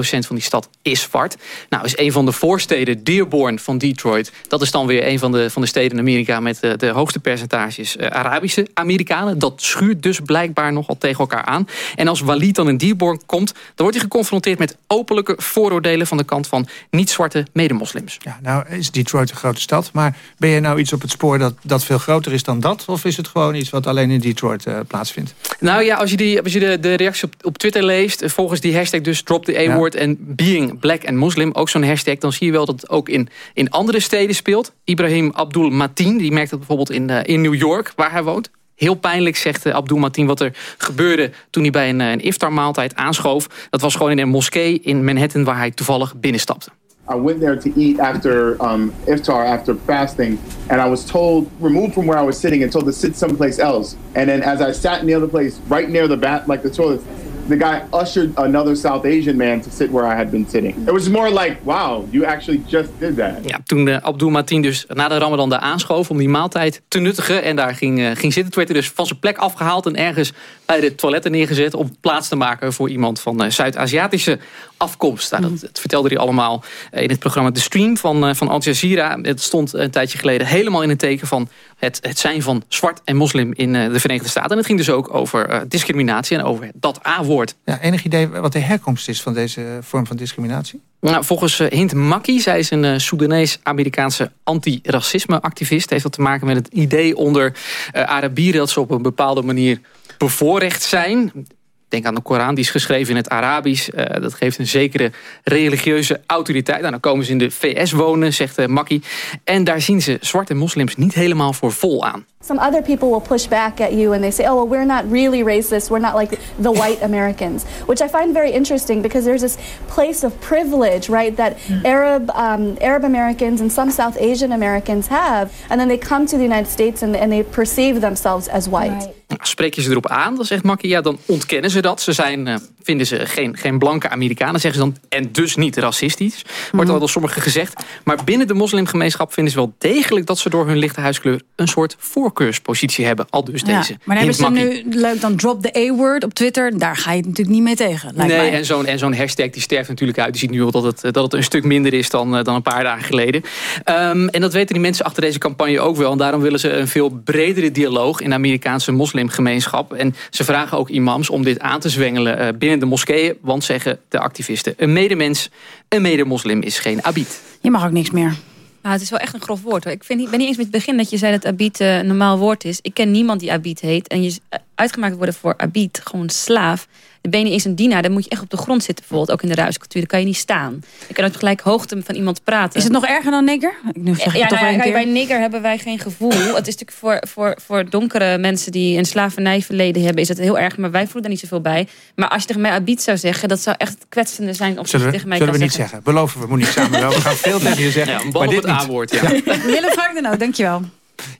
van die stad is zwart. Nou, is een van de voorsteden Dearborn van Detroit. Dat is dan weer een van de, van de steden in Amerika met de, de hoogste percentages eh, Arabische Amerikanen. Dat schuurt dus blijkbaar nogal tegen elkaar aan. En als Walid dan in Dearborn komt, dan wordt hij geconfronteerd met openlijke vooroordelen van de kant van niet-zwarte medemoslims. Ja, nou is Detroit een grote stad. Maar ben je nou iets op het spoor dat, dat veel groter is dan dat? Of is het gewoon iets wat alleen in Detroit uh, plaatsvindt? Nou ja, als je, die, als je de, de reacties op, op Twitter leest... eh, volgens die hashtag dus drop the A-word en being black and muslim... ook zo'n hashtag, dan zie je wel dat ook in, in andere steden speelt. Ibrahim Abdul Mateen, die merkt dat bijvoorbeeld in, uh, in New York, waar hij woont. Heel pijnlijk, zegt uh, Abdul Mateen, wat er gebeurde toen hij bij een, een iftarmaaltijd aanschoof. Dat was gewoon in een moskee in Manhattan waar hij toevallig binnenstapte. I went there to eat after um, iftar, after fasting, and I was told, removed from where I was sitting and told to sit someplace else. And then as I sat near the place, right near the bat, like the toilet, the guy ushered another South Asian man to sit where I had been sitting. It was more like, wow, you actually just did that. Ja, toen uh, Abdul Mateen dus na de Ramadan daar aanschoof om die maaltijd te nuttigen en daar ging, uh, ging zitten, toen werd hij dus van zijn plek afgehaald en ergens bij de toiletten neergezet om plaats te maken voor iemand van uh, Zuid-Aziatische afkomst. Nou, dat, dat, vertelde hij allemaal in het programma The Stream van, van Al Jazeera. Het stond een tijdje geleden helemaal in het teken van het, het zijn van zwart en moslim in de Verenigde Staten. En het ging dus ook over discriminatie en over dat A-woord. Ja, enig idee wat de herkomst is van deze vorm van discriminatie? Nou, volgens Hint Makki, zij is een uh, Soedanees-Amerikaanse anti-racisme-activist. Heeft dat te maken met het idee onder Arabieren dat ze op een bepaalde manier bevoorrecht zijn. Denk aan de Koran, die is geschreven in het Arabisch. Uh, dat geeft een zekere religieuze autoriteit. Nou, dan komen ze in de VS wonen, zegt uh, Makki. En daar zien ze zwarte moslims niet helemaal voor vol aan. Some other people will push back at you and they say, oh, well, we're not really racist. We're not like the white Americans, which I find very interesting because there's this place of privilege, right, that Arab, um, Arab Americans and some South Asian Americans have. And then they come to the United States and, and they perceive themselves as white. Right. Nou, spreek je ze erop aan, dan zegt Makkie, ja, dan ontkennen ze dat. Ze zijn, uh, vinden ze geen, geen blanke Amerikanen, zeggen ze dan, en dus niet racistisch. Wordt Mhm. al door sommigen gezegd. Maar binnen de moslimgemeenschap vinden ze wel degelijk dat ze door hun lichte huiskleur een soort voorkeurspositie hebben. Al dus Ja, deze. maar dan hebben ze nu leuk dan drop the A-word op Twitter. Daar ga je het natuurlijk niet mee tegen. Nee, mij. en zo'n en zo'n hashtag die sterft natuurlijk uit. Je ziet nu al dat het, dat het een stuk minder is dan, eh, dan een paar dagen geleden. Ehm, en dat weten die mensen achter deze campagne ook wel. En daarom willen ze een veel bredere dialoog in de Amerikaanse moslimgemeenschap. En ze vragen ook imams om dit aan te zwengelen eh, binnen de moskeeën. Want zeggen de activisten, een medemens, een medemoslim is geen abid. Je mag ook niks meer. Nou, het is wel echt een grof woord. Hoor. Ik vind, niet- ben niet eens met het begin dat je zei dat Abid eh, een normaal woord is. Ik ken niemand die Abid heet. En je eh, uitgemaakt worden voor Abid, gewoon slaaf. Dan ben je niet eens een dienaar. Dan moet je echt op de grond zitten, bijvoorbeeld. Ook in de ruiscultuur. Dan kan je niet staan. Je kan ook gelijk hoogte van iemand praten. Is het nog erger dan nigger? Nu zeg ik ja, toch nou ja, bij nigger hebben wij geen gevoel. Het is natuurlijk voor, voor, voor donkere mensen die een slavernijverleden hebben... is het heel erg, maar wij voelen daar niet zoveel bij. Maar als je tegen mij Abid zou zeggen... dat zou echt kwetsende zijn of je Zullen we, tegen mij zullen we niet zeggen. Beloven we, Monique Samuel. We gaan veel tegen je zeggen. Ja, maar op dit het niet. Ja. Willem Frank de Noot, dankjewel.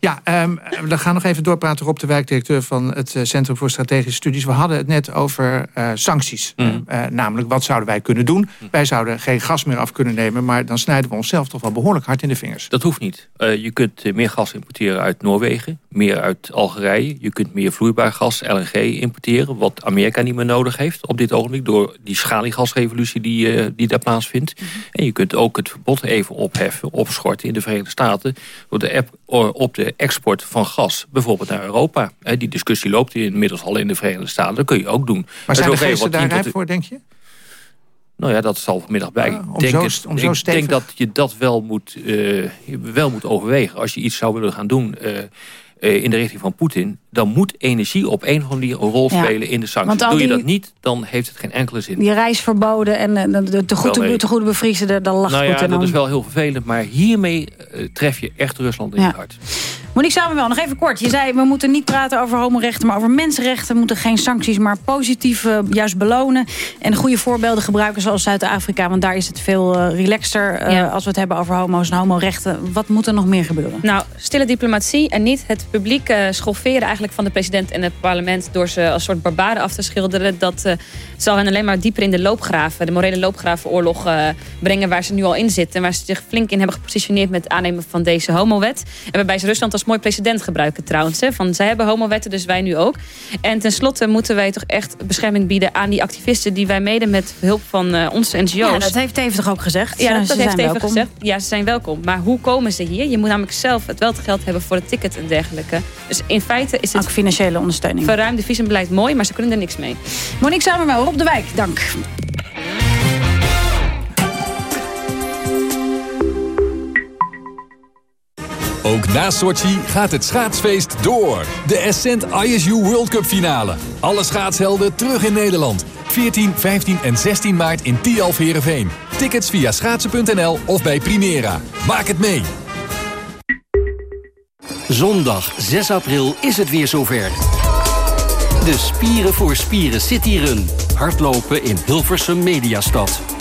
Ja, ehm, we gaan nog even doorpraten. Rob de Wijk, directeur van het eh, Centrum voor Strategische Studies. We hadden het net over eh, sancties. Mm. Eh, eh, namelijk, wat zouden wij kunnen doen? Wij zouden geen gas meer af kunnen nemen... maar dan snijden we onszelf toch wel behoorlijk hard in de vingers. Dat hoeft niet. Je kunt meer gas importeren uit Noorwegen, meer uit Algerije. Je kunt meer vloeibaar gas, LNG, importeren... wat Amerika niet meer nodig heeft op dit ogenblik... door die schaliegasrevolutie die, die daar plaatsvindt. En je kunt ook het verbod even opheffen, opschorten in de Verenigde Staten... door de app, o- op de export van gas, bijvoorbeeld naar Europa. Die discussie loopt inmiddels al in de Verenigde Staten. Dat kun je ook doen. Maar zijn de geesten daar rijp voor, denk je? nou ja, dat zal vanmiddag bij. Ah, om Ik denk, zo- het- om zo ik denk dat je dat wel moet, eh, wel moet overwegen. Als je iets zou willen gaan doen eh, eh, in de richting van Poetin... dan moet energie op een of andere manier een rol Ja. spelen in de sancties. Doe je die- dat niet, dan heeft het geen enkele zin. Die reisverboden en eh, de, de, goede bevriezen, daar daar lacht nou ja, Poetin dat om. is wel heel vervelend. Maar hiermee eh, tref je echt Rusland in Ja. het hart. Monique Samuel, nog even kort. Je zei, we moeten niet praten over homorechten, maar over mensenrechten. We moeten geen sancties, maar positief eh, juist belonen. En goede voorbeelden gebruiken zoals Zuid-Afrika. Want daar is het veel eh, relaxter eh, Ja. als we het hebben over homo's en homorechten. Wat moet er nog meer gebeuren? Nou, stille diplomatie en niet het publiek schofferen eigenlijk van de president en het parlement door ze als soort barbaren af te schilderen. Dat zal hen alleen maar dieper in de loopgraven, de morele loopgravenoorlog brengen waar ze nu al in zitten. En waar ze zich flink in hebben gepositioneerd met het aannemen van deze homowet. En waarbij ze Rusland als mooi precedent gebruiken trouwens. Hè, van zij hebben homowetten, dus wij nu ook. En tenslotte moeten wij toch echt bescherming bieden aan die activisten die wij mede met hulp van eh, onze NGO's. Ja, dat heeft toch ook gezegd? Ja, Ze- dat, ze heeft zijn even welkom. gezegd. Ja, ze zijn welkom. Maar hoe komen ze hier? Je moet namelijk zelf het wel geld hebben voor het ticket en dergelijke. Dus in feite is het... Ook financiële ondersteuning. Verruimde visumbeleid mooi, maar ze kunnen er niks mee. Monique Samuel, Rob de Wijk, dank. Ook na Sochi gaat het schaatsfeest door. De Ascent ISU World Cup finale. Alle schaatshelden terug in Nederland. 14, 15 en 16 maart in Tialf Heerenveen. Tickets via schaatsen.nl of bij Primera. Maak het mee. Zondag 6 april is het weer zover. De Spieren voor Spieren City Run. Hardlopen in Hilversum Mediastad.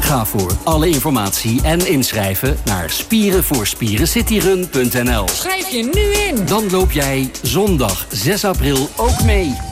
Ga voor alle informatie en inschrijven naar spierenvoorspierencityrun.nl. Schrijf je nu in. Dan loop jij zondag 6 april ook mee.